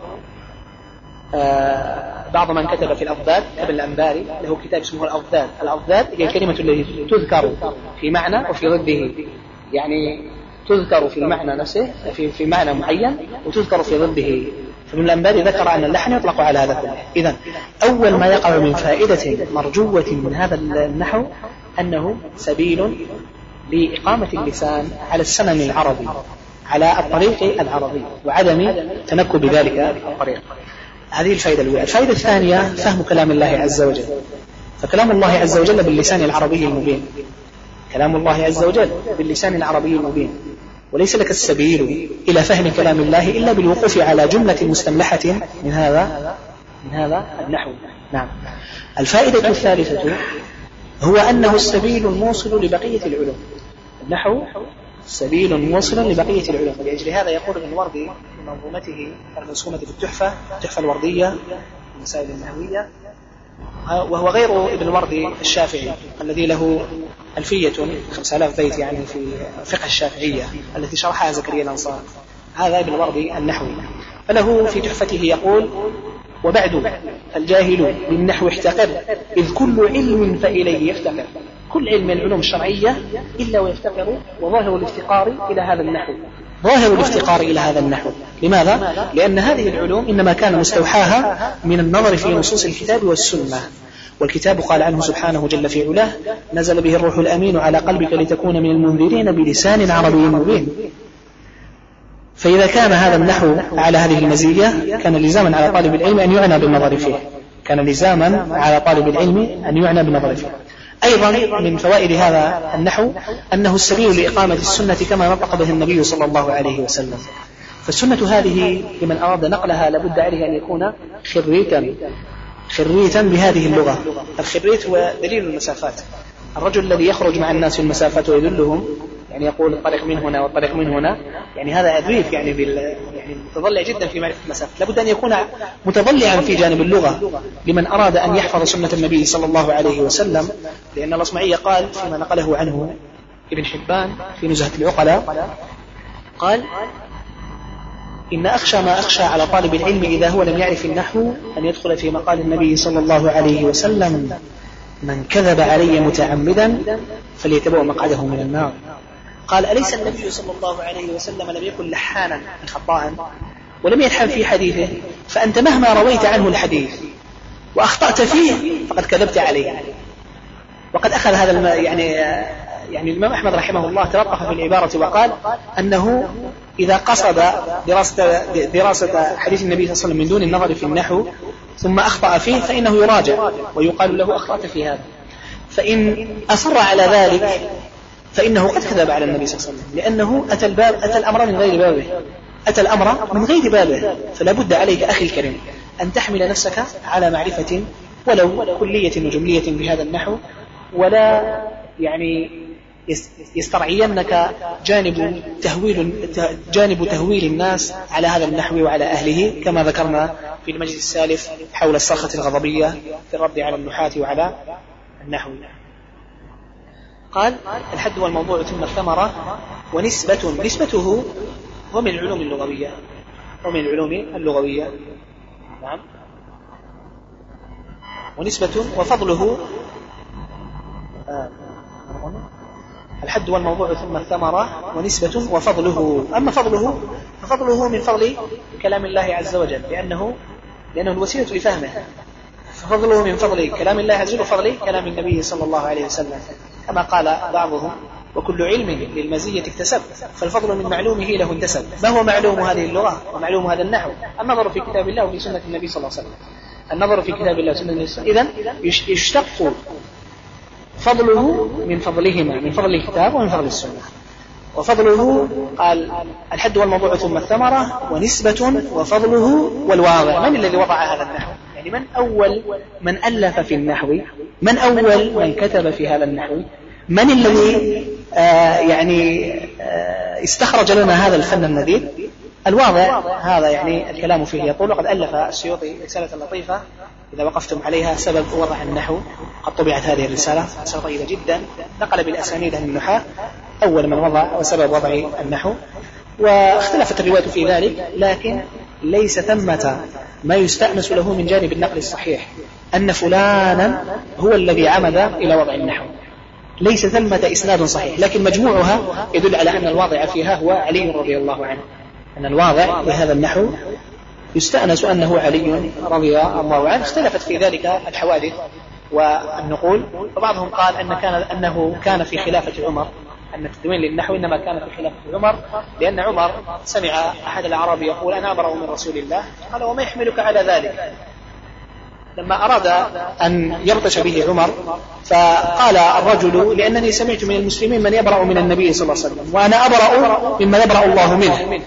آه، بعض من كتب في الأضداد ابن الأنباري له كتاب اسمه الأضداد الأضداد هي الكلمة التي تذكر في معنى وفي ضده. يعني تذكر في المعنى نفسه في, في معنى معين وتذكر في ضده. فابن الأنباري ذكر أن اللحن يطلق على هذا كله إذا أول ما يقع من فائدة مرجوة من هذا النحو أنه سبيل لإقامة اللسان على السنن العربي على الطريق العربي وعدم تنكب ذلك الطريق. هذه الفائدة الأولى. الفائدة الثانية فهم كلام الله عز وجل. فكلام الله عز وجل باللسان العربي المبين. كلام الله عز وجل باللسان العربي المبين. وليس لك السبيل إلى فهم كلام الله إلا بالوقوف على جملة مستملحة من هذا من هذا النحو. نعم. الفائدة الثالثة هو أنه السبيل الموصل لبقية العلوم. النحو سبيل موصل لبقية العلوم. ولأجل هذا يقول ابن الوردي في منظومته المرسومة في التحفة التحفة الوردية المسائل النحوية وهو غير ابن الوردي الشافعي الذي له ألفية خمسة آلاف بيت يعني في فقه الشافعية التي شرحها زكريا الأنصار. هذا ابن الوردي النحوي. فله في تحفته يقول وبعد الجاهل بالنحو احتقر إذ كل علم فإليه يفتقر كل علم من العلوم الشرعية إلا ويفتقر وظاهر الافتقار إلى هذا النحو. ظاهر الافتقار إلى هذا النحو. لماذا؟ لأن هذه العلوم إنما كان مستوحاها من النظر في نصوص الكتاب والسنة. والكتاب قال عنه سبحانه جل في علاه نزل به الروح الأمين على قلبك لتكون من المنذرين بلسان عربي مبين. فإذا كان هذا النحو على هذه المزية كان لزاما على طالب العلم أن يعنى بالنظر فيه. كان لزاما على طالب العلم أن يعنى بالنظر فيه. أيضا من فوائد هذا النحو أنه السبيل لإقامة السنة كما نطق به النبي صلى الله عليه وسلم. فالسنة هذه لمن أراد نقلها لابد عليه أن يكون خريتا خريتا بهذه اللغة. الخريت هو دليل المسافات. الرجل الذي يخرج مع الناس في المسافات ويدلهم يعني يقول الطريق من هنا والطريق من هنا. يعني هذا أدريف يعني بال يعني متضلع جدا في معرفة المسافة. لابد أن يكون متضلعا في جانب اللغة لمن أراد أن يحفظ سنة النبي صلى الله عليه وسلم. لأن الأصمعي قال فيما نقله عنه ابن حبان في نزهة العقلاء قال إن أخشى ما أخشى على طالب العلم إذا هو لم يعرف النحو أن يدخل في مقال النبي صلى الله عليه وسلم. من كذب علي متعمدا فليتبوأ مقعده من النار. قال أليس النبي صلى الله عليه وسلم لم يكن لحانا خطاء؟ ولم يلحن في حديثه فأنت مهما رويت عنه الحديث وأخطأت فيه فقد كذبت عليه. وقد أخذ هذا يعني يعني الإمام أحمد رحمه الله تلطف في العبارة وقال أنه إذا قصد دراسة دراسة حديث النبي صلى الله عليه وسلم من دون النظر في النحو ثم أخطأ فيه فإنه يراجع ويقال له أخطأت في هذا. فإن أصر على ذلك فإنه قد كذب على النبي صلى الله عليه وسلم لأنه أتى الباب أتى الأمر من غير بابه. أتى الأمر من غير بابه. فلا بد عليك أخي الكريم أن تحمل نفسك على معرفة ولو كلية وجملية بهذا النحو ولا يعني يسترعينك جانب تهويل جانب تهويل الناس على هذا النحو وعلى أهله كما ذكرنا في المجلس السالف حول الصرخة الغضبية في الرد على النحاة وعلى النحو. قال الحد والموضوع ثم الثمرة ونسبة نسبته هو من العلوم اللغوية هو من العلوم اللغوية. نعم. ونسبة وفضله آه. الحد والموضوع ثم الثمرة ونسبة وفضله. أما فضله ففضله من فضل كلام الله عز وجل لأنه لأنه الوسيلة لفهمه. ففضله من فضل كلام الله عز وجل وفضل كلام النبي صلى الله عليه وسلم. كما قال بعضهم وكل علم للمزية اكتسب فالفضل من معلومه له انتسب. ما هو معلوم هذه اللغة؟ ومعلوم هذا النحو. النظر في كتاب الله وفي سنة النبي صلى الله عليه وسلم. النظر في كتاب الله وسنة النبي صلى الله عليه وسلم. إذن يشتق فضله من فضلهما من فضل الكتاب ومن فضل السنة. وفضله قال الحد والموضوع ثم الثمرة ونسبة وفضله والواضع. من الذي وضع هذا النحو؟ يعني من أول من ألف في النحو؟ من أول من كتب في هذا النحو؟ من الذي آه يعني آه استخرج لنا هذا الفن النديد الواضع هذا يعني الكلام فيه. يطول وقد ألف السيوطي رسالة لطيفة إذا وقفتم عليها سبب وضع النحو. قد طبعت هذه الرسالة رسالة طيبة جدا. نقل بالأسانيد عن النحاة. أول من وضع وسبب وضع النحو. واختلفت الرواية في ذلك لكن ليس ثمة ما يستأنس له من جانب النقل الصحيح. أن فلانا هو الذي عمد إلى وضع النحو. ليس ثمة إسناد صحيح لكن مجموعها يدل على أن الواضع فيها هو علي رضي الله عنه. أن الواضع بهذا النحو يستأنس أنه علي رضي الله عنه. اختلفت في ذلك الحوادث والنقول. وبعضهم قال أن كان أنه كان في خلافة عمر. أن التدوين للنحو إنما كان في خلافة عمر لأن عمر سمع أحد الأعراب يقول أنا أبرأ من رسول الله. قال وما يحملك على ذلك؟ لما أراد أن يبطش به عمر فقال الرجل لأنني سمعت من المسلمين من يبرأ من النبي صلى الله عليه وسلم وأنا أبرأ مما يبرأ الله منه.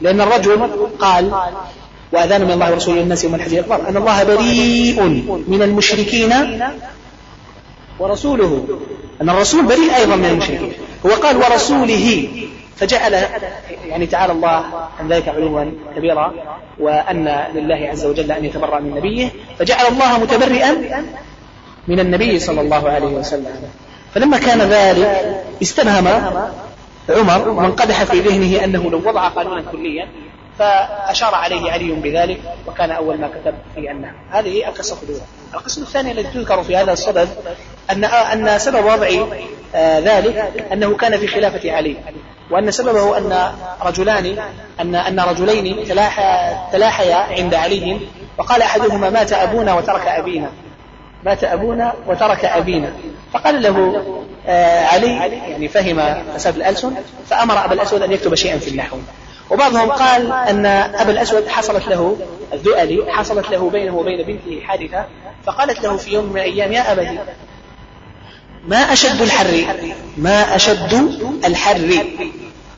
لأن الرجل قال وأذان من الله ورسوله الناس يوم الحج الأكبر أن الله بريء من المشركين ورسوله. أن الرسول بريء أيضا من المشركين. هو قال ورسوله. فجعل يعني تعالى الله عن ذلك علوا كبيرا وأن لله عز وجل أن يتبرأ من نبيه فجعل الله متبرئا من النبي صلى الله عليه وسلم. فلما كان ذلك استبهم عمر وانقدح في ذهنه أنه لو وضع قانونا كليا فأشار عليه علي بذلك وكان أول ما كتب في أنه. هذه القصة الأولى. القصة الثانية التي تذكر في هذا الصدد أن أن سبب وضع آه، ذلك أنه كان في خلافة علي. وأن سببه أن رجلان أن أن رجلين تلاحيا عند علي وقال أحدهما مات أبونا وترك أبينا. مات أبونا وترك أبينا. فقال له آه علي يعني فهم فساد الألسن فأمر أبا الأسود أن يكتب شيئا في النحو. وبعضهم قال أن أبا الأسود حصلت له الذؤلي حصلت له بينه وبين بنته حادثة فقالت له في يوم من الأيام يا أبتي ما أشد الحر؟ ما أشد الحر.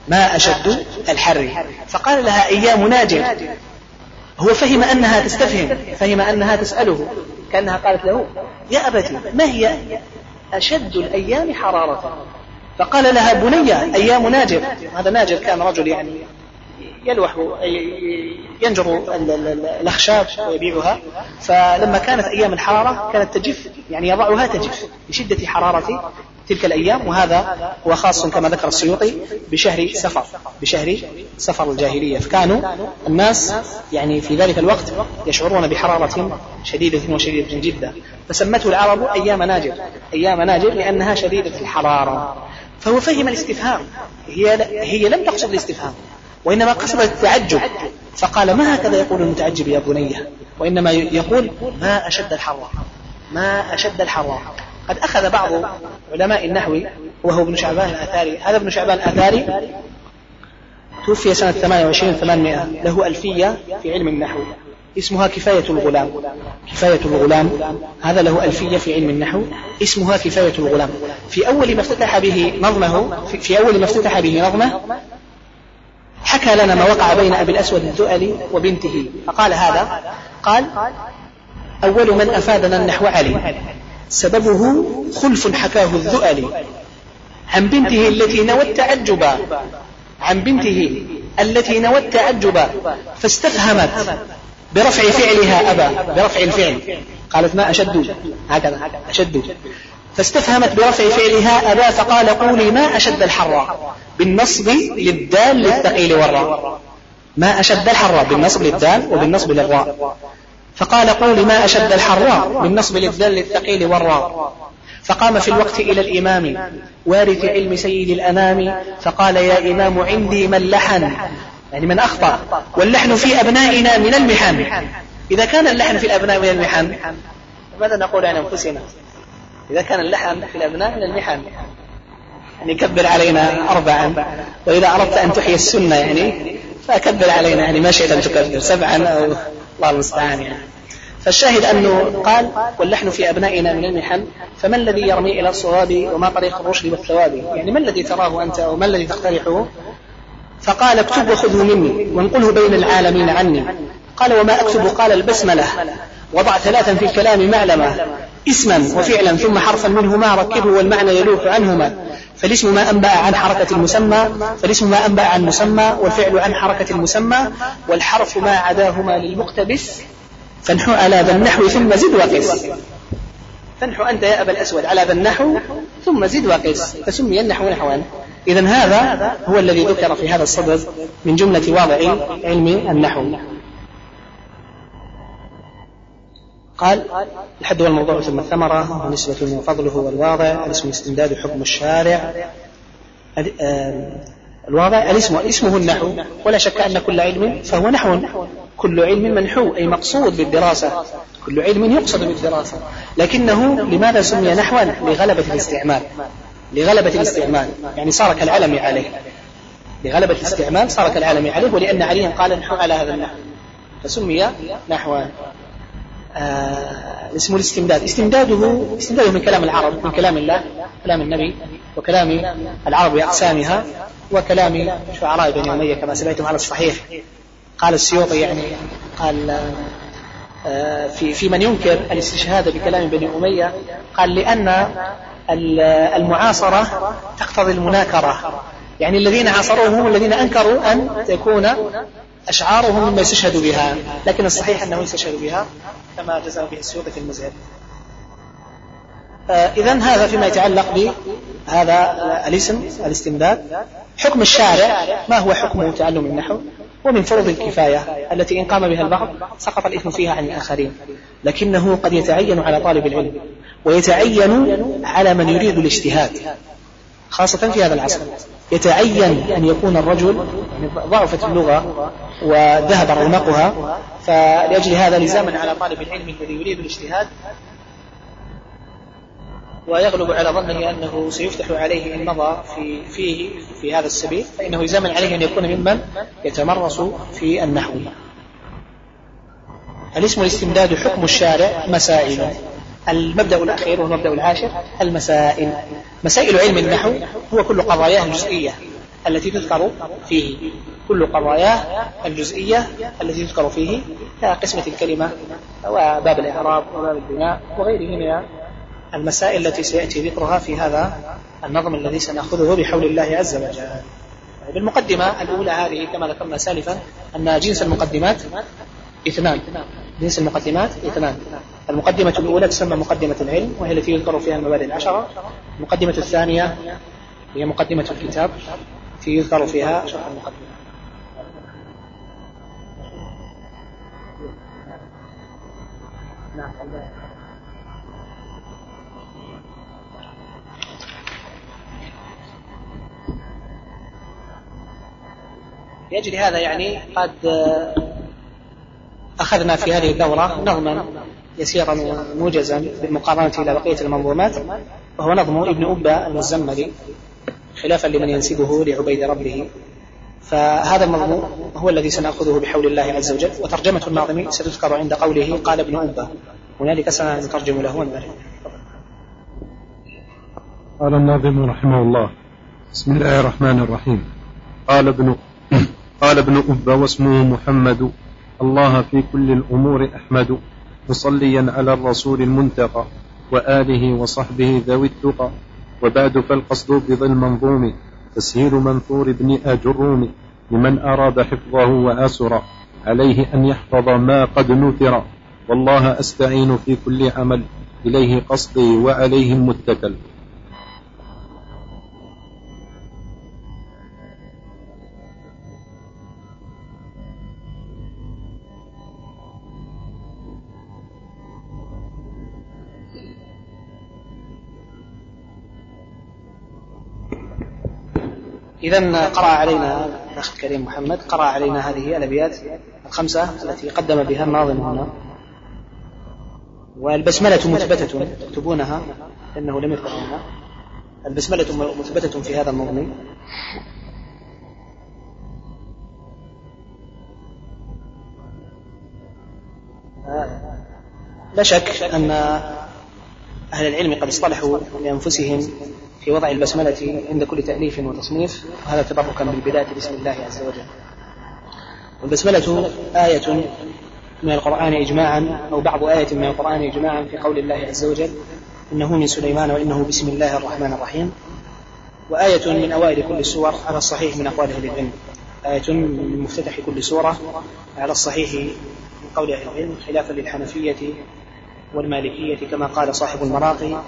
ما أشد الحر. فقال لها أيام ناجر هو فهم أنها تستفهم فهم أنها تسأله. كأنها قالت له يا أبتي ما هي أشد الأيام حرارة؟ فقال لها بني أيام ناجر هذا ناجر كان رجل يعني يلوح ينجر الأخشاب ويبيعها. فلما كانت أيام الحرارة كانت تجف يعني يضعها تجف لشدة حرارة تلك الأيام وهذا هو خاص كما ذكر السيوطي بشهر سفر بشهر سفر الجاهلية. فكانوا الناس يعني في ذلك الوقت يشعرون بحرارة شديدة وشديدة جدا. فسمته العرب أيام ناجر أيام ناجر لأنها شديدة الحرارة. فهو فهم الاستفهام هي هي لم تقصد الاستفهام وإنما قصد التعجب. فقال ما هكذا يقول المتعجب يا بني؟ وإنما يقول ما أشد الحرارة. ما أشد الحرارة قد أخذ بعض علماء النحو وهو ابن شعبان الآثاري. هذا ابن شعبان الآثاري توفي سنة 28 800 له ألفية في علم النحو. اسمها كفاية الغلام. كفاية الغلام. هذا له ألفية في علم النحو. اسمها كفاية الغلام. في أول ما افتتح به نظمه في أول ما افتتح به نظمه حكى لنا ما وقع بين أبي الأسود الدؤلي وبنته. فقال هذا قال أول من أفادنا النحو علي. سببه خلف حكاه الذؤلي. عن بنته التي نوت تعجبا عن بنته التي نوت تعجبا فاستفهمت برفع فعلها أبا. برفع الفعل. قالت ما أشد. هكذا. أشد. فاستفهمت برفع فعلها أبا فقال قولي ما أشد الحر بالنصب للدال للثقيل والراء. ما أشد الحر بالنصب للدال وبالنصب للراء. فقال قولي ما أشد الحراء بالنصب للدال للثقيل والراء. فقام في الوقت إلى الإمام وارث علم سيد الأنام فقال يا إمام عندي من لحن؟ يعني من أخطأ. واللحن في أبنائنا من المحن. إذا كان اللحن في الأبناء من المحن ماذا نقول عن أنفسنا؟ إذا كان اللحن في الأبناء من المحن يعني كبر علينا أربعا. وإذا أردت أن تحيي السنة يعني فكبر علينا يعني ما شئت أن تكبر سبعا أو الله المستعان فالشاهد أنه قال واللحن في أبنائنا من المحن فما الذي يرمي إلى الصواب وما طريق الرشد والثواب؟ يعني ما الذي تراه أنت أو ما الذي تقترحه؟ فقال اكتب وخذه مني وانقله بين العالمين عني. قال وما أكتب؟ قال البسملة. وضع ثلاثا في الكلام معلمة. اسما وفعلا ثم حرفا منهما ركبه والمعنى يلوح عنهما. فالاسم ما أنبأ عن حركة المسمى فالاسم ما أنبأ عن مسمى والفعل عن حركة المسمى والحرف ما عداهما للمقتبس فانحو على ذا النحو ثم زد وقس. فانحو أنت يا أبا الأسود على ذا النحو ثم زد وقس فسمي النحو نحوا إذا هذا هو الذي ذكر في هذا الصدد من جملة واضع علم النحو. قال الحد والموضوع ثم الثمرة ونسبة وفضله والواضع الاسم استمداد حكم الشارع. الواضع الاسم اسمه النحو ولا شك أن كل علم فهو نحو. كل علم منحو أي مقصود بالدراسة. كل علم يقصد بالدراسة. لكنه لماذا سمي نحوا؟ لغلبة الاستعمال. لغلبة الاستعمال. يعني صار كالعلم عليه. لغلبة الاستعمال صار كالعلم عليه ولأن عليا قال نحو على هذا النحو. فسمي نحوا. آه اسمه الاستمداد. استمداده استمداده من كلام العرب من كلام الله كلام النبي وكلام العرب بأقسامها وكلام شعراء بني أمية كما سمعتم على الصحيح. قال السيوطي يعني قال آه في في من ينكر الاستشهاد بكلام بني أمية قال لأن المعاصرة تقتضي المناكرة. يعني الذين عاصروهم هم الذين أنكروا أن تكون أشعارهم مما يستشهد بها لكن الصحيح أنه يستشهد بها. كما جزاه به السيوطي في المزهر آه إذا هذا فيما يتعلق بهذا الاسم الاستمداد حكم الشارع ما هو حكم تعلم النحو؟ ومن فروض الكفاية التي إن قام بها البعض سقط الإثم فيها عن الآخرين. لكنه قد يتعين على طالب العلم ويتعين على من يريد الاجتهاد خاصة في هذا العصر. يتعين أن يكون الرجل يعني ضعفت اللغة وذهب رونقها فلأجل هذا لزاما على طالب العلم الذي يريد الاجتهاد ويغلب على ظنه أنه سيفتح عليه إن مضى في فيه في هذا السبيل فإنه يزامن عليه أن يكون ممن يتمرس في النحو. الاسم الاستمداد حكم الشارع مسائل. المبدأ الأخير والمبدأ العاشر المسائل. مسائل علم النحو هو كل قضاياه الجزئية التي تذكر فيه. كل قضاياه الجزئية التي تذكر فيه كقسمة الكلمة وباب الإعراب وباب البناء وغيره من المسائل التي سيأتي ذكرها في هذا النظم الذي سنأخذه بحول الله عز وجل. بالمقدمة الأولى هذه كما ذكرنا سالفا أن جنس المقدمات اثنان. جنس المقدمات اثنان. المقدمة الأولى تسمى مقدمة العلم وهي التي يذكر فيها المبادئ العشرة. المقدمة الثانية هي مقدمة الكتاب التي يذكر فيها شرح المقدمة. لأجل هذا يعني قد أخذنا في هذه الدورة نظما يسيرا وموجزا بالمقارنة إلى بقية المنظومات وهو نظم ابن أبا المزملي خلافا لمن ينسبه لعبيد ربه. فهذا المضمون هو الذي سنأخذه بحول الله عز وجل وترجمة الناظم ستذكر عند قوله قال ابن أبا هنالك سنترجم له ونبرر قال الناظم رحمه الله بسم الله الرحمن الرحيم. قال ابن قال ابن أبا واسمه محمد. الله في كل الأمور أحمد. مصليا على الرسول المنتقى وآله وصحبه ذوي التقى. وبعد فالقصد بذا المنظوم تسهيل منثور ابن أجروم لمن أراد حفظه وآسر عليه أن يحفظ ما قد نثر. والله أستعين في كل عمل إليه قصدي وعليه متكل إذا قرأ علينا الأخ الكريم محمد قرأ علينا هذه الأبيات الخمسة التي قدم بها الناظم هنا. والبسملة مثبتة تكتبونها إنه لم هنا. البسملة مثبتة في هذا المضمون لا شك أن أهل العلم قد اصطلحوا لأنفسهم في وضع البسملة عند كل تأليف وتصنيف وهذا تبركا بالبداية بسم الله عز وجل. والبسملة آية من القرآن إجماعا أو بعض آية من القرآن إجماعا في قول الله عز وجل إنه من سليمان وإنه بسم الله الرحمن الرحيم. وآية من أوائل كل السور على الصحيح من أقوال أهل العلم. آية من مفتتح كل سورة على الصحيح من قول أهل العلم خلافا للحنفية والمالكية كما قال صاحب المراقي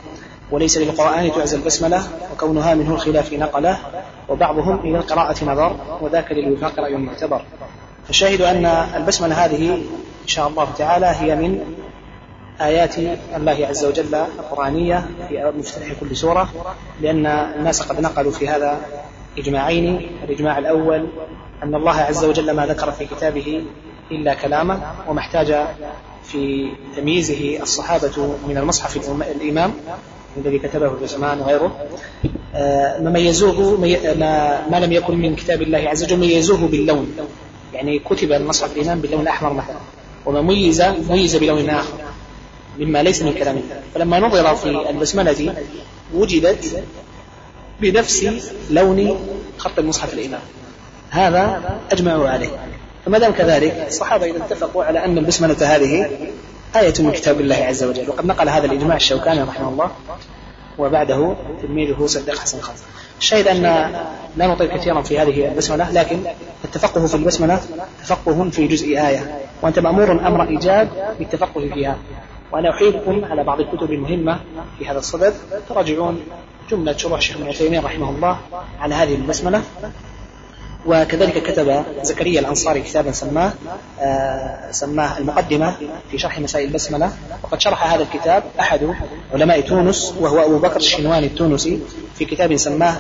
وليس للقرآن تعزى البسملة وكونها منه الخلاف نقلة وبعضهم إلى القراءة نظر وذاك للوفاق رأي معتبر. فالشاهد أن البسملة هذه إن شاء الله تعالى هي من آيات الله عز وجل القرآنية في مفتتح كل سورة لأن الناس قد نقلوا في هذا إجماعين. الإجماع الأول أن الله عز وجل ما ذكر في كتابه إلا كلامه وما احتاج في تمييزه الصحابة من المصحف الإمام. الذي كتبه العثمان وغيره آه، ما ميزوه ما, ما لم يكن من كتاب الله عز وجل ميزوه باللون. يعني كتب المصحف الإمام باللون الأحمر مثلا وما ميز ميز بلون آخر مما ليس من كلام الله فلما نظر في البسملة وجدت بنفس لون خط المصحف الإمام. هذا أجمعوا عليه. فما دام كذلك الصحابة إذا اتفقوا على أن البسملة هذه آية من كتاب الله عز وجل. وقد نقل هذا الإجماع الشوكاني رحمه الله وبعده تلميذه صديق حسن خان الشاهد أن لا نطيل كثيرا في هذه البسملة لكن التفقه في البسملة تفقه في جزء آية وأنت مأمور أمر إيجاب بالتفقه فيها. وأنا أحيلكم على بعض الكتب المهمة في هذا الصدد. تراجعون جملة شروح الشيخ ابن رحمه الله على هذه البسملة. وكذلك كتب زكريا الأنصاري كتابا سماه آه سماه المقدمة في شرح مسائل البسملة وقد شرح هذا الكتاب أحد علماء تونس وهو أبو بكر الشنواني التونسي في كتاب سماه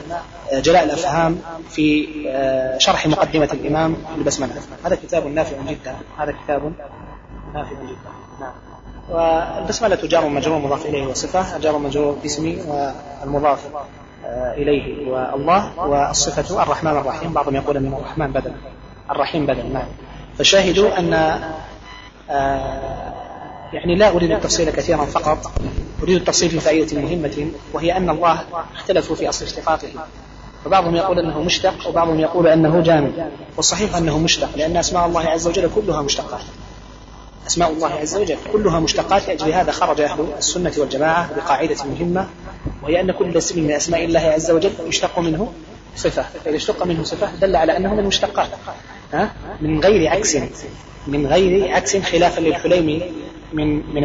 آه جلاء الأفهام في آه شرح مقدمة الإمام البسملة. هذا كتاب نافع جدا هذا كتاب نافع جدا. نعم. والبسملة جار مجرور مضاف إليه وصفة جار مجرور باسم والمضاف إليه. والله والصفة الرحمن الرحيم. بعضهم يقول أن الرحمن بدل الرحيم بدل نعم فشاهدوا أن آه، يعني لا أريد التفصيل كثيرا فقط. أريد التفصيل في فائدة مهمة وهي أن الله اختلفوا في أصل اشتقاقه فبعضهم يقول أنه مشتق وبعضهم يقول أنه جامد والصحيح أنه مشتق لأن أسماء الله عز وجل كلها مشتقات. أسماء الله عز وجل. كلها مشتقات لأجل هذا خرج أهل السنة والجماعة بقاعدة مهمة وهي أن كل اسم من أسماء الله عز وجل يشتق منه صفة. فإذا اشتق منه صفة دل على أنه من المشتقات. ها؟ من غير عكس. من غير عكس خلافا للحليمي من من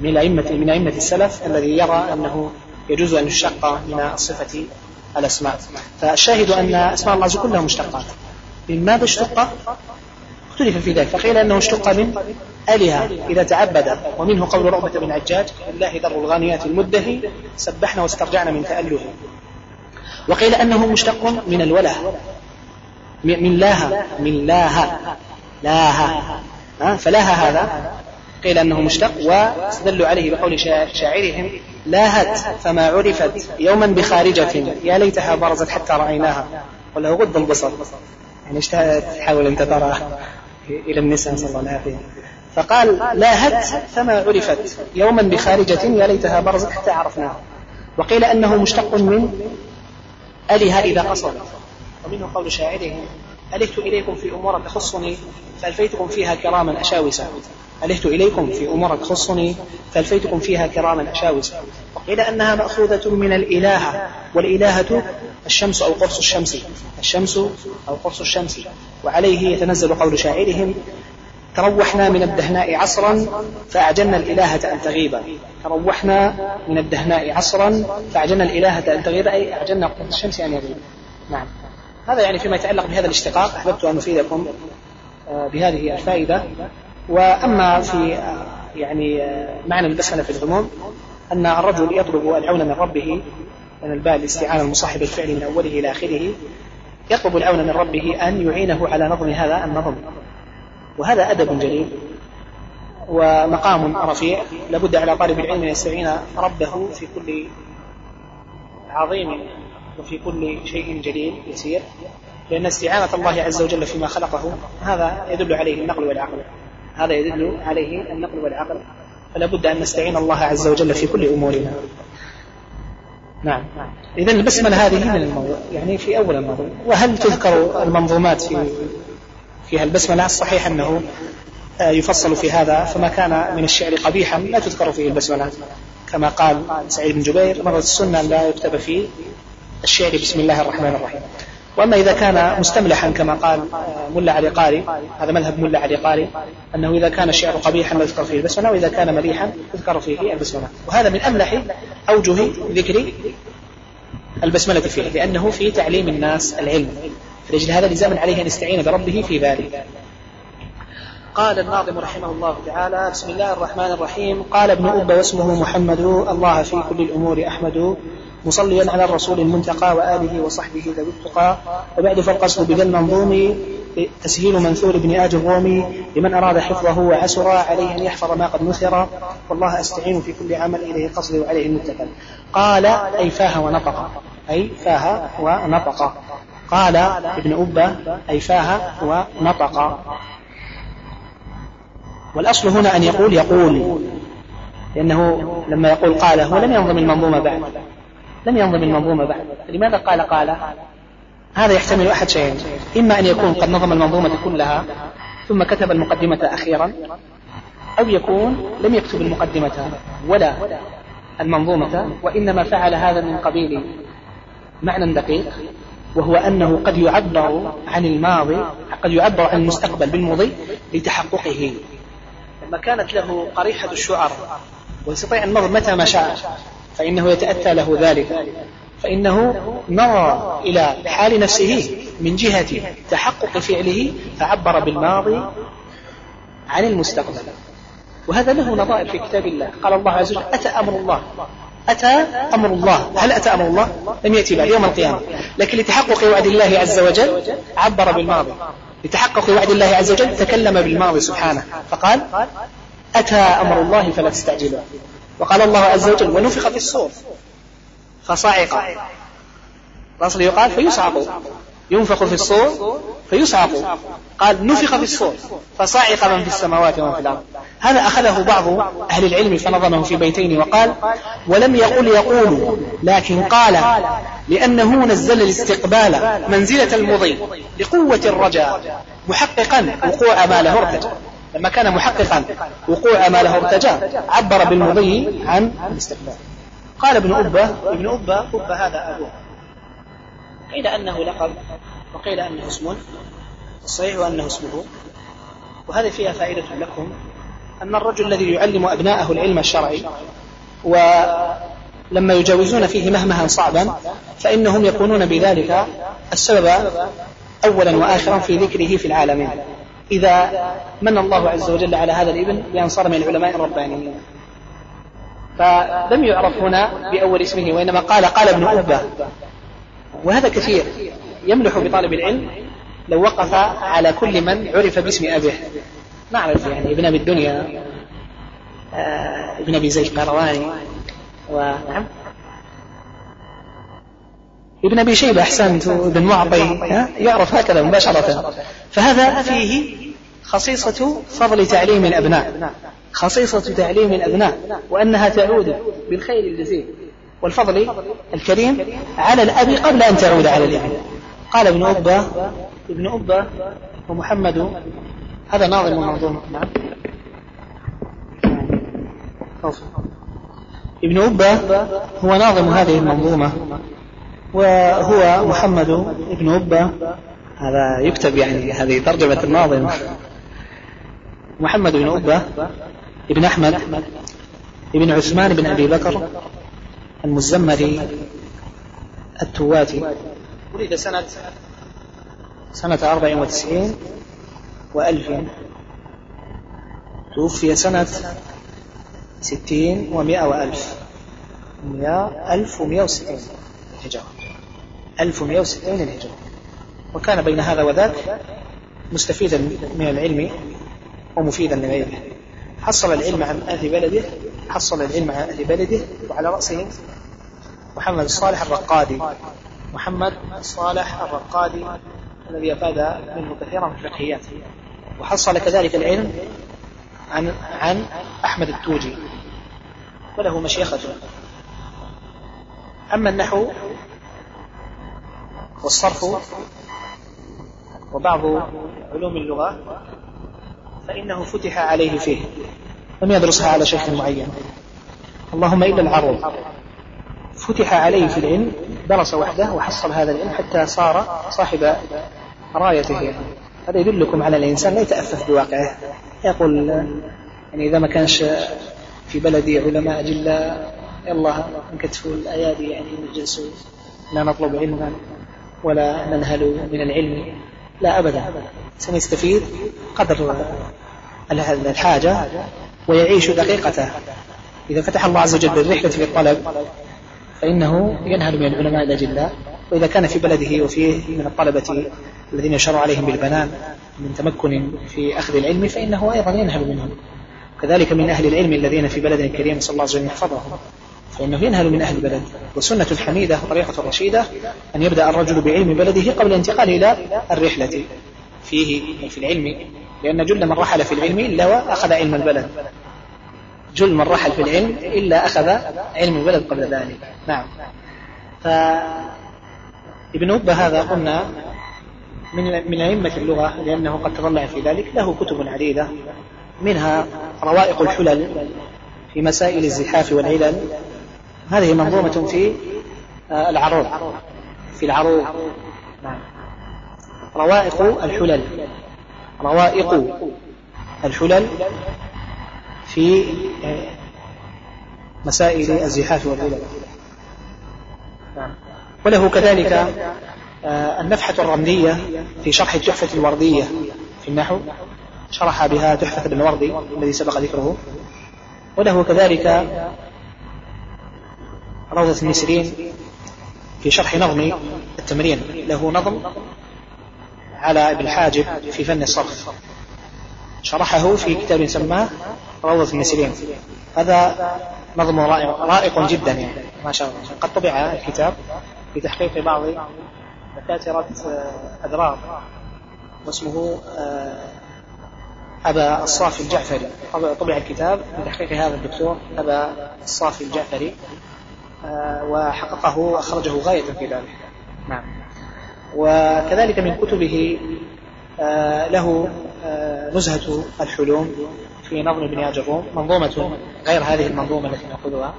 من أئمة من أئمة السلف الذي يرى أنه يجوز أن يشتق من الصفة الأسماء فالشاهد أن أسماء الله كلها مشتقات. من ماذا اشتق؟ اختلف في ذلك فقيل أنه اشتق من آلهة إذا تعبد ومنه قول رغبة بن عجاج لله در الغانيات المدهي سبحنا واسترجعنا من تأله وقيل أنه مشتق من الوله من لاها من لاها لاها. فلاها هذا. قيل أنه مشتق واستدلوا عليه بقول شاعرهم لاهت فما عرفت يوما بخارجة يا ليتها برزت حتى رأيناها. وله غض البصر. يعني تحاول أن ترى؟ إلى النساء نسأل الله العافية فقال لاهت فما عرفت. يوما بخارجة يا ليتها برزت حتى عرفناها وقيل أنه مشتق من ألها إذا قصر. ومنه قول شاعرهم ألهت إليكم في أمور تخصني فألفيتكم فيها كراما أشاوسا. ألهت إليكم في أمور تخصني فألفيتكم فيها كراما أشاوسا وقيل أنها مأخوذة من الإلهة والإلهة الشمس أو قرص الشمس. الشمس أو قرص الشمس. وعليه يتنزل قول شاعرهم تروحنا من الدهناء عصرا فأعجلنا الإلهة أن تغيب. تروحنا من الدهناء عصرا فأعجلنا الإلهة أن تغيب أي أعجلنا قرص الشمس أن يغيب نعم. هذا يعني فيما يتعلق بهذا الاشتقاق أحببت أن أفيدكم آه، بهذه الفائدة. وأما في يعني معنى البسملة في العموم أن الرجل يطلب العون من ربه من الباء الاستعانة المصاحب الفعل من أوله إلى آخره يطلب العون من ربه أن يعينه على نظم هذا النظم. وهذا أدب جليل ومقام رفيع لابد على طالب العلم أن يستعين ربه في كل عظيم وفي كل شيء جليل يسير لأن استعانة الله عز وجل فيما خلقه هذا يدل عليه النقل والعقل. هذا يدل عليه النقل والعقل. فلا بد أن نستعين الله عز وجل في كل أمورنا. نعم. إذا البسملة هذه من الموضوع. يعني في أول الموضوع. وهل تذكر المنظومات في فيها البسملة الصحيح أنه آه، يفصل في هذا فما كان من الشعر قبيحا لا تذكر فيه البسملة كما قال سعيد بن جبير مرت السنة لا يكتب فيه الشعر. بسم الله الرحمن الرحيم. وأما إذا كان مستملحا كما قال آه، ملا علي قاري هذا مذهب ملا علي قاري أنه إذا كان الشعر قبيحا يذكر فيه البسملة وإذا كان مليحا يذكر فيه البسملة وهذا من أملح أوجه ذكر البسملة فيه لأنه في تعليم الناس العلم. فلأجل هذا لزاما عليه أن يستعين بربه في ذلك. قال الناظم رحمه الله تعالى بسم الله الرحمن الرحيم. قال ابن أب واسمه محمد الله في كل الأمور أحمد. مصليا على الرسول المنتقى وآله وصحبه ذوي التقى. وبعد فالقصد بذا المنظوم تسهيل منثور ابن آج الرومي لمن أراد حفظه وعسر عليه أن يحفظ ما قد نثر. والله أستعين في كل عمل إليه قصدي وعليه المتكل قال أي فاه ونطق. أي فاه ونطق. قال ابن أبة أي فاه ونطق. والأصل هنا أن يقول يقول. لأنه لما يقول قال هو لم ينظم المنظومة بعد. لم ينظم المنظومة بعد. لماذا قال قال؟ هذا يحتمل أحد شيئين. إما أن يكون قد نظم المنظومة كلها ثم كتب المقدمة أخيرا أو يكون لم يكتب المقدمة ولا المنظومة وإنما فعل هذا من قبيل معنى دقيق وهو أنه قد يعبر عن الماضي قد يعبر عن المستقبل بالمضي لتحققه. لما كانت له قريحة الشعر ويستطيع النظر متى ما شاء. فإنه يتأتى له ذلك. فإنه نظر إلى حال نفسه من جهة تحقق فعله فعبر بالماضي عن المستقبل. وهذا له نظائر في كتاب الله. قال الله عز وجل أتى أمر الله. أتى أمر الله. هل أتى أمر الله؟ لم يأتي بعد يوم القيامة. لكن لتحقق وعد الله عز وجل عبر بالماضي. لتحقق وعد الله عز وجل تكلم بالماضي سبحانه. فقال أتى أمر الله فلا تستعجلوه وقال الله عز وجل ونفخ في الصور. فصعق الأصل يقال فيصعق ينفخ في الصور فيصعق قال نفخ في الصور. فصعق من في السماوات ومن في الأرض. هذا أخذه بعض أهل العلم فنظمه في بيتين وقال ولم يقل يقول لكن قال لأنه نزل الاستقبال منزلة المضي لقوة الرجاء محققا وقوع ما له لما كان محققا وقوع ما له ارتجى عبر بالمضي عن الاستقبال. قال ابن أبة ابن أبة أبة هذا أبوه. قيل أنه لقب وقيل أنه اسم الصحيح أنه اسمه. وهذه فيها فائدة لكم أن الرجل الذي يعلم أبناءه العلم الشرعي ولما يجاوزون فيه مهمها صعبا فإنهم يكونون بذلك السبب أولا وآخرا في ذكره في العالمين. إذا من الله عز وجل على هذا الإبن بأن صار من العلماء الربانيين. فلم يعرف هنا بأول اسمه وإنما قال قال ابن أبة وهذا كثير. يملح بطالب العلم لو وقف على كل من عرف باسم أبيه. نعرف يعني ابن أبي الدنيا آه ابن أبي زيد قرواني ونعم ابن أبي شيبة أحسنت ابن معطي يعرف هكذا مباشرة. فهذا فيه خصيصة فضل تعليم الأبناء. خصيصة تعليم الأبناء وأنها تعود بالخير الجزيل والفضل الكريم على الأب قبل أن تعود على الابن قال ابن أبة ابن أبة ومحمد. هذا ناظم المنظومة نعم. ابن أبة هو ناظم هذه المنظومة. وهو محمد ابن أبة هذا يكتب يعني هذه ترجمة الناظم محمد بن أبة ابن أحمد ابن عثمان بن أبي بكر المزمري التواتي. ولد سنة سنة أربع وتسعين وألف. توفي سنة ستين ومائة وألف. مئة ألف ومائة وستين. الهجرة ألف ومائة وستين الهجرة وكان بين هذا وذاك مستفيدا من العلم ومفيدا لغيره. حصل العلم عن أهل بلده حصل العلم عن أهل بلده وعلى رأسهم محمد الصالح الرقادي. محمد الصالح الرقادي الذي أفاد منه كثيرا في الفقهيات. وحصل كذلك العلم عن عن أحمد التوجي. وله مشيخة. أما النحو والصرف وبعض علوم اللغة فإنه فتح عليه فيه لم يدرسها على شيخ معين. اللهم إلا العروض. فتح عليه في العلم درس وحده وحصل هذا العلم حتى صار صاحب رايته. هذا يدلكم على الإنسان لا يتأفف بواقعه. يقول يعني إذا ما كانش في بلدي علماء أجلاء يلا نكتفوا الأيادي يعني نجلس لا نطلب علما. ولا ننهل من العلم لا أبدا. سنستفيد قدر الحاجة ويعيش دقيقته إذا فتح الله عز وجل بالرحلة في الطلب فإنه ينهل من العلماء الأجلاء وإذا كان في بلده وفيه من الطلبة الذين يشار عليهم بالبنان من تمكن في أخذ العلم فإنه أيضا ينهل منهم. كذلك من أهل العلم الذين في بلد كريم صلى الله عليه وسلم يحفظهم. فإنه ينهل من أهل البلد. وسنة الحميدة وطريقة الرشيدة أن يبدأ الرجل بعلم بلده قبل الانتقال إلى الرحلة. فيه في العلم لأن جل من رحل في العلم إلا وأخذ علم البلد. جل من رحل في العلم إلا أخذ علم البلد قبل ذلك. نعم. فابن أبا هذا قلنا من من أئمة اللغة لأنه قد تطلع في ذلك له كتب عديدة. منها روائق الحلل في مسائل الزحاف والعلل هذه منظومة في آه، العروض في العروض. نعم. روائق الحلل. روائق الحلل في آه، مسائل الزحاف والعلل نعم. وله كذلك آه، النفحة الرملية في شرح التحفة الوردية. في النحو شرح بها تحفة ابن الوردي الذي سبق ذكره. وله كذلك روضة النسرين في شرح نظم التمرين. له نظم على ابن حاجب في فن الصرف. شرحه في كتاب سماه روضة النسرين هذا نظم رائق, رائق جدا يعني ما شاء الله. قد طبع الكتاب في تحقيق بعض دكاترة أدرار واسمه آه، أبا الصافي الجعفري. طبع الكتاب بتحقيق هذا الدكتور أبا الصافي الجعفري. آه، وحققه وأخرجه غاية في ذلك. نعم. وكذلك من كتبه آه، له آه، نزهة الحلوم في نظم ابن الروم منظومة غير هذه المنظومة التي نأخذها.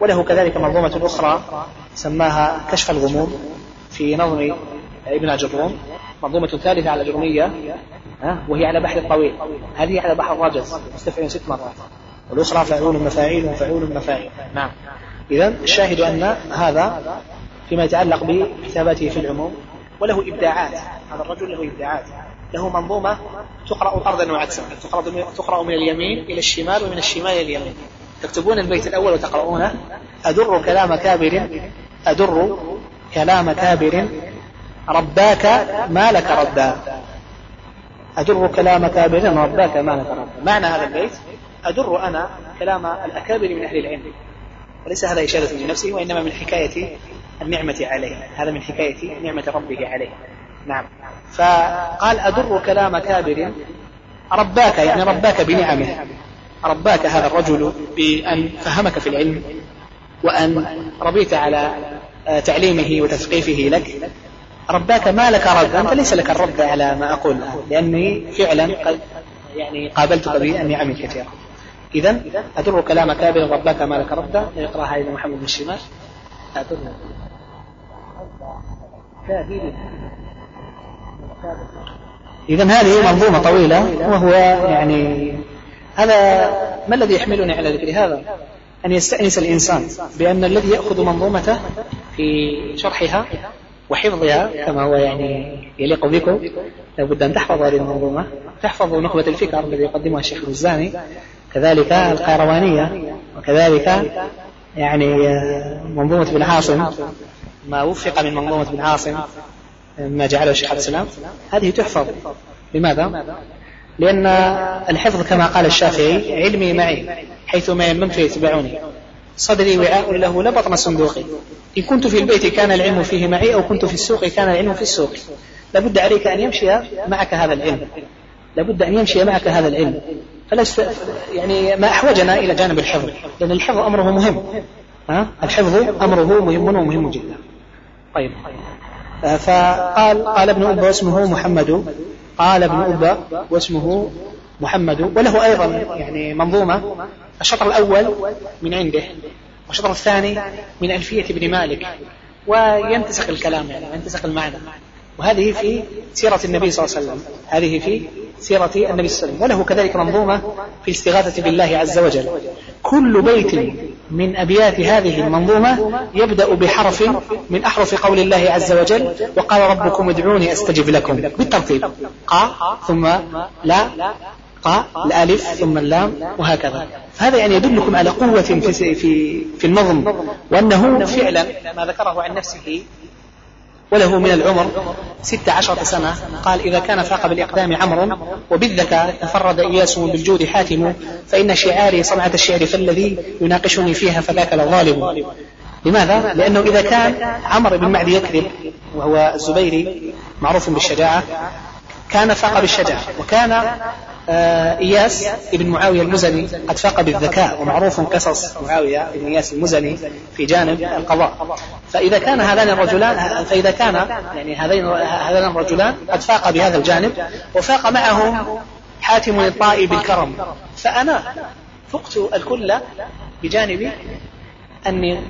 وله كذلك منظومة أخرى سماها كشف الغموم في نظم ابن الروم منظومة ثالثة على الأجرمية وهي على بحر الطويل هذه على بحر الرجز مستفعل ست مرات. والأخرى فعول مفاعيل وفعول مفاعيل نعم. إذا الشاهد أن هذا فيما يتعلق بكتاباته في العموم وله إبداعات. هذا الرجل له إبداعات. له منظومة تقرأ طردا وعكسا تقرأ من اليمين إلى الشمال ومن الشمال إلى اليمين. تكتبون البيت الأول وتقرؤونه. أدر كلام كابر أدر كلام كابر. رباك ما لك ربا. أدر كلام كابر رباك ما لك ربا. معنى هذا البيت أدر أنا كلام الأكابر من أهل العلم. وليس هذا إشارة لنفسه وإنما من حكاية النعمة عليه. هذا من حكاية نعمة ربه عليه. نعم. فقال أدر كلام كابر. رباك يعني رباك بنعمه. رباك هذا الرجل بأن فهمك في العلم وأن ربيت على تعليمه وتثقيفه لك. رباك ما لك رد أنت ليس لك الرد على ما أقول لأني فعلا قد يعني قابلتك بنعم كثيرة إذا أدر كلام كابر رباك ما لك رد يقرأها إلى محمد بن الشمال أدر إذا هذه منظومة طويلة وهو يعني هذا ما الذي يحملني على ذكر هذا؟ أن يستأنس الإنسان بأن الذي يأخذ منظومته في شرحها وحفظها كما هو يعني يليق بكم لابد أن تحفظ هذه المنظومة. تحفظوا نخبة الفكر الذي يقدمها الشيخ الوزاني كذلك القيروانية وكذلك يعني منظومة ابن عاصم. ما وفق من منظومة ابن عاصم ما جعله الشيخ عبد السلام هذه تحفظ. لماذا؟ لأن الحفظ كما قال الشافعي علمي معي حيث ما يممت يتبعوني صدري وعاء له لبطن صندوقي. إن كنت في البيت كان العلم فيه معي أو كنت في السوق كان العلم في السوق. لابد عليك أن يمشي معك هذا العلم. لابد أن يمشي معك هذا العلم. فلست يعني ما أحوجنا إلى جانب الحفظ لأن الحفظ أمره مهم. ها؟ الحفظ أمره مهم ومهم جدا. طيب. فقال قال ابن أبا واسمه محمد. قال ابن أبا واسمه محمد. وله أيضا يعني منظومة. الشطر الأول من عنده والشطر الثاني من ألفية ابن مالك. وينتسخ الكلام يعني ينتسخ المعنى. وهذه في سيرة النبي صلى الله عليه وسلم. هذه في سيرة النبي صلى الله عليه وسلم. وله كذلك منظومة في الاستغاثة بالله عز وجل. كل بيت من أبيات هذه المنظومة يبدأ بحرف من أحرف قول الله عز وجل وقال ربكم ادعوني أستجب لكم بالترتيب. قا ثم لا قا الألف ثم اللام وهكذا. هذا يعني يدلكم على قوة في, في, في النظم وأنه فعلا ما ذكره عن نفسه وله من العمر ست عشرة سنة قال إذا كان فاق بالإقدام عمر وبالذكاء تفرد إياس بالجود حاتم فإن شعاري صنعة الشعر فالذي يناقشني فيها فذاك لظالم لماذا؟ لأنه إذا كان عمر بن معدي يكذب وهو الزبيري معروف بالشجاعة كان فاق بالشجاعة وكان إياس ابن معاوية المزني قد فاق بالذكاء ومعروف قصص معاوية بن إياس المزني في جانب القضاء. فإذا كان هذان الرجلان فإذا كان يعني هذين هذان الرجلان قد فاق بهذا الجانب وفاق معهم حاتم الطائي بالكرم. فأنا فقت الكل بجانب أني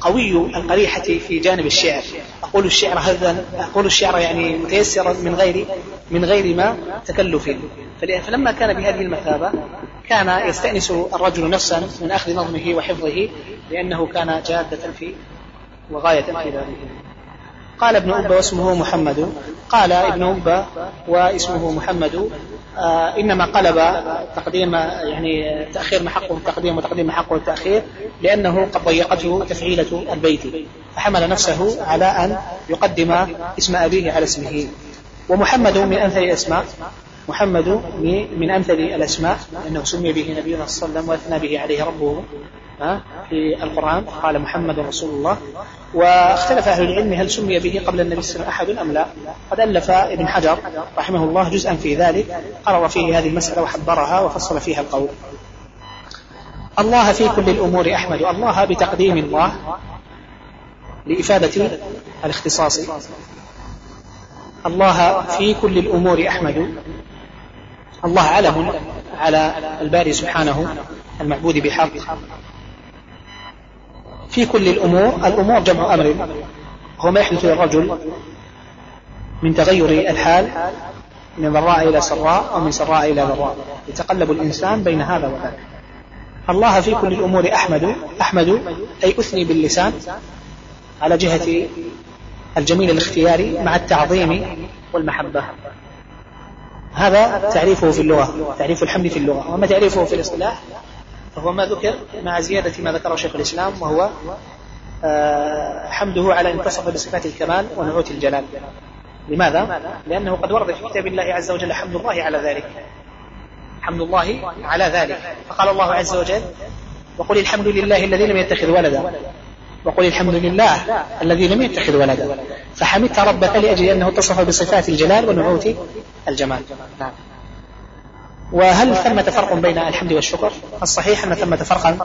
قوي القريحة في جانب الشعر. أقول الشعر هذا أقول الشعر يعني متيسرا من غير من غير ما تكلف. فلما كان بهذه المثابة كان يستأنس الرجل نفسا من أخذ نظمه وحفظه لأنه كان جادة في وغاية في ذلك قال ابن أبا واسمه محمد. قال ابن أبا واسمه محمد. إنما قلب تقديم يعني تأخير محقه التقديم وتقديم محقه التأخير لأنه قد ضيقته تفعيلة البيت. فحمل نفسه على أن يقدم اسم أبيه على اسمه. ومحمد من أمثل الأسماء محمد من أمثل الأسماء لأنه سمي به نبينا صلى الله عليه وسلم وأثنى به عليه ربه. في القرآن قال محمد رسول الله. واختلف أهل العلم هل سمي به قبل النبي صلى الله عليه وسلم أحد أم لا. قد ألف ابن حجر رحمه الله جزءا في ذلك قرر فيه هذه المسألة وحبرها وفصل فيها القول. الله في كل الأمور أحمد الله بتقديم الله لإفادة الاختصاص. الله في كل الأمور أحمد الله علم على الباري سبحانه المعبود بحق. في كل الأمور الأمور جمع أمر. هو ما يحدث للرجل من تغير الحال من ضراء إلى سراء أو من سراء إلى ضراء. يتقلب الإنسان بين هذا وذاك. الله في كل الأمور أحمد أحمد أي أثني باللسان على جهة الجميل الاختياري مع التعظيم والمحبة. هذا تعريفه في اللغة تعريف الحمد في اللغة. وما تعريفه في الاصطلاح فهو ما ذكر مع زيادة ما ذكره شيخ الإسلام وهو آه، حمده على أن اتصف بصفات الكمال ونعوت الجلال. لماذا؟ لأنه قد ورد في كتاب الله عز وجل حمد الله على ذلك. حمد الله على ذلك. فقال الله عز وجل وقل الحمد لله الذي لم يتخذ ولدا. وقل الحمد لله الذي لم يتخذ ولدا. فحمدت ربك لأجل أنه اتصف بصفات الجلال ونعوت الجمال. نعم. وهل ثمة فرق بين الحمد والشكر؟ الصحيح أن ثمة فرقا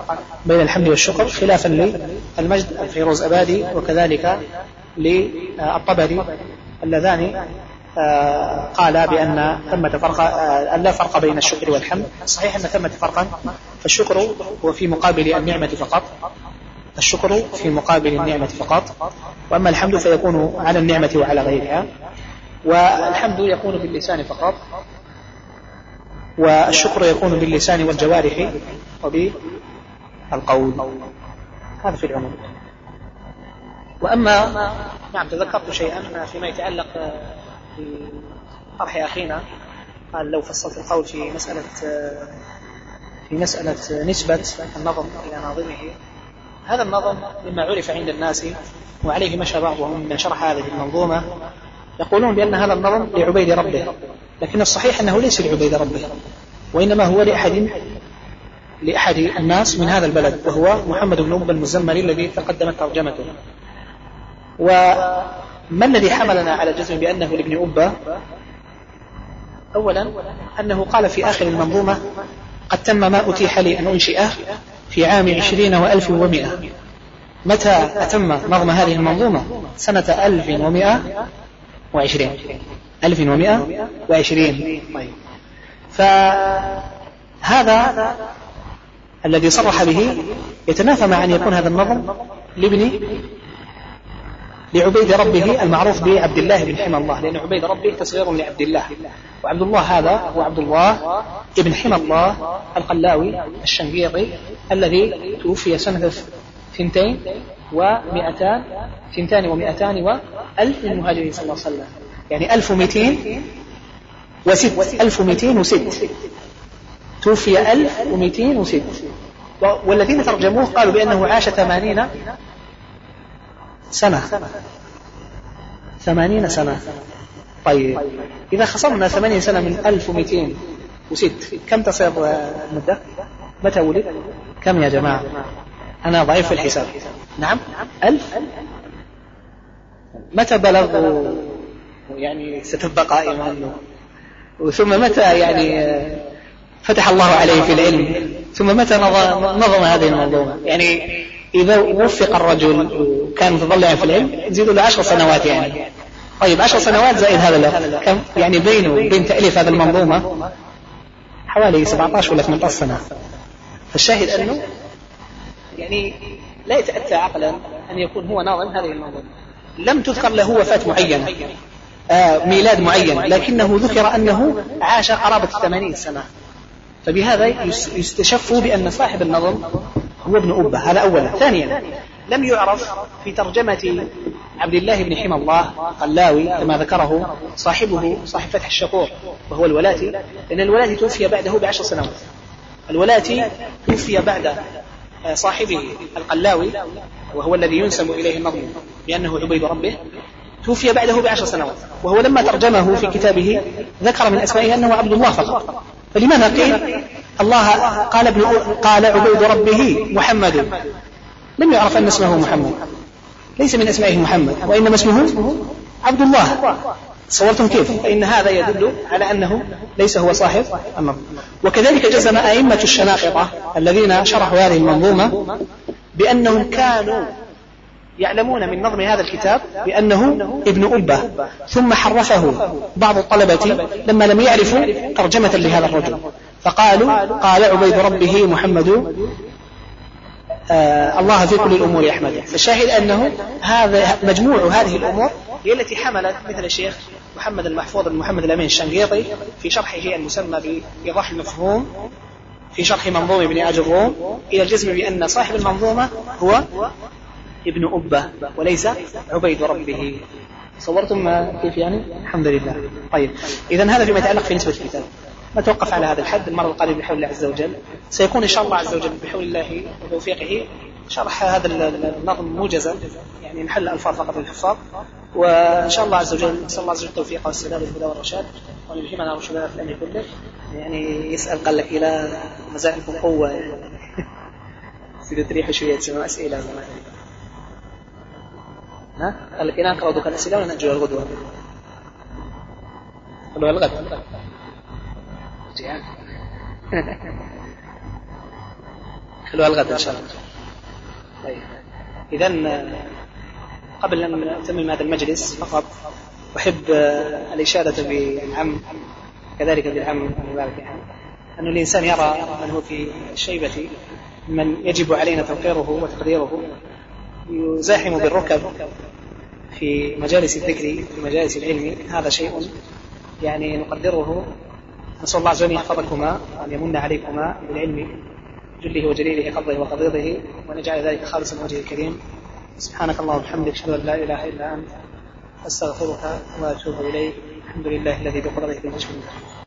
بين الحمد والشكر خلافا للمجد الفيروز أبادي وكذلك للطبري اللذان آه، قال بأن ثمة فرق آه، لا فرق بين الشكر والحمد. صحيح أن ثمة فرقا فالشكر هو في مقابل النعمة فقط. الشكر في مقابل النعمة فقط. وأما الحمد فيكون على النعمة وعلى غيرها. والحمد يكون باللسان فقط. والشكر يكون باللسان والجوارح وبالقول. هذا في العموم. وأما نعم تذكرت شيئا فيما يتعلق بطرح أخينا. قال لو فصلت القول في مسألة في مسألة نسبة النظم إلى ناظمه. هذا النظم مما عرف عند الناس وعليه مشى بعضهم من شرح هذه المنظومة يقولون بأن هذا النظم لعبيد ربه. لكن الصحيح أنه ليس لعبيد ربه وإنما هو لأحد لأحد الناس من هذا البلد وهو محمد بن أبي المزمل الذي تقدمت ترجمته. وما الذي حملنا على الجزم بأنه لابن أبا؟ أولا أنه قال في آخر المنظومة قد تم ما أتيح لي أن أنشئه في عام عشرين وألف ومئة متى أتم نظم هذه المنظومة؟ سنة ألف ومئة وعشرين. ألف ومئة وعشرين. طيب. فهذا الذي صرح به يتنافى مع أن يكون هذا النظم لابن لعبيد ربه المعروف بعبد الله بن حمى الله لأن عبيد ربه تصغير لعبد الله. وعبد الله هذا هو عبد الله ابن حمى الله القلاوي الشنقيطي الذي توفي سنة ثنتين ومئتان ثنتان ومئتان وألف من المهاجرين صلى الله عليه وسلم. يعني ألف ومئتين وست. ألف ومئتين وست. توفي ألف ومئتين وست. والذين ترجموه قالوا بأنه عاش ثمانين سنة. ثمانين سنة. طيب. إذا خصمنا ثمانين سنة من ألف ومئتين وست. كم تصير المدة متى ولد؟ كم يا جماعة؟ أنا ضعيف في الحساب. نعم. ألف؟ متى بلغ يعني ستبقى قائما. وثم متى يعني فتح الله عليه في العلم؟ ثم متى نظم هذه المنظومة؟ يعني إذا وفق الرجل وكان متضلعا في العلم نزيد له عشر سنوات يعني. طيب عشر سنوات زائد هذا الوقت. كم؟ يعني بينه وبين تأليف هذه المنظومة حوالي 17 ولا 18 سنة. فالشاهد أنه يعني لا يتأتى عقلا أن يكون هو ناظم هذه المنظومة. لم تذكر له وفاة معينة. ميلاد معين لكنه ذكر أنه عاش قرابة الثمانين سنة. فبهذا يستشف بأن صاحب النظم هو ابن أبة هذا أولا. ثانيا لم يعرف في ترجمة عبد الله بن حمى الله قلاوي كما ذكره صاحبه صاحب فتح الشقوق وهو الولاتي لأن الولاتي توفي بعده بعشر سنوات. الولاتي توفي بعد صاحبه القلاوي وهو الذي ينسب إليه النظم بأنه عبيد ربه. توفي بعده بعشر سنوات وهو لما ترجمه في كتابه ذكر من أسمائه أنه عبد الله فقط فلماذا قيل؟ الله قال ابن قال عبيد ربه محمد. لم يعرف أن اسمه محمد. ليس من أسمائه محمد وإنما اسمه عبد الله. تصورتم كيف؟ فإن هذا يدل على أنه ليس هو صاحب النظم وكذلك جزم أئمة الشناقطة الذين شرحوا هذه المنظومة بأنهم كانوا يعلمون من نظم هذا الكتاب بأنه ابن أبة. ثم حرفه بعض الطلبة لما لم يعرفوا ترجمة لهذا الرجل. فقالوا قال عبيد ربه محمد آه الله في كل الأمور أحمد. فالشاهد أنه هذا مجموع هذه الأمور هي التي حملت مثل الشيخ محمد المحفوظ بن محمد الأمين الشنقيطي في شرحه المسمى بإيضاح المفهوم في شرح منظوم ابن آج الروم إلى الجزم بأن صاحب المنظومة هو ابن أبة وليس عبيد ربه. صورتم كيف يعني؟ الحمد لله. طيب. إذا هذا فيما يتعلق في نسبة الكتاب. نتوقف على هذا الحد. المرة القادمة بحول الله عز وجل. سيكون إن شاء الله عز وجل بحول الله وتوفيقه. شرح هذا النظم موجزا. يعني نحل الألفاظ فقط للحفاظ وإن شاء الله عز وجل نسأل الله عز وجل التوفيق والسداد والهدى والرشاد. وأن يلهمنا رشدنا في الأمر كله. يعني يسأل قال لك إلى مزاجكم قوة سيدي تريحوا شوية تسمعوا أسئلة. زمان؟ قال لك إن أقرأ دوك الأسئلة نأجل الغدوة. قالوا الغد. خلوها الغد إن شاء الله. طيب. إذا قبل أن أتمم هذا المجلس فقط أحب الإشادة بالعم كذلك بالعم المبارك أن الإنسان يرى من هو في الشيبة من يجب علينا توقيره وتقديره. يزاحم بالركب في مجالس الذكر في مجالس العلم هذا شيء يعني نقدره. نسأل الله عز وجل يحفظكما وأن يمن عليكما بالعلم جله وجليله قبضه وقبضه وأن يجعل ذلك خالصا وجهه الكريم. سبحانك اللهم وبحمدك أشهد أن لا إله إلا أنت أستغفرك وأتوب إليك. الحمد لله الذي بقدرته تشفي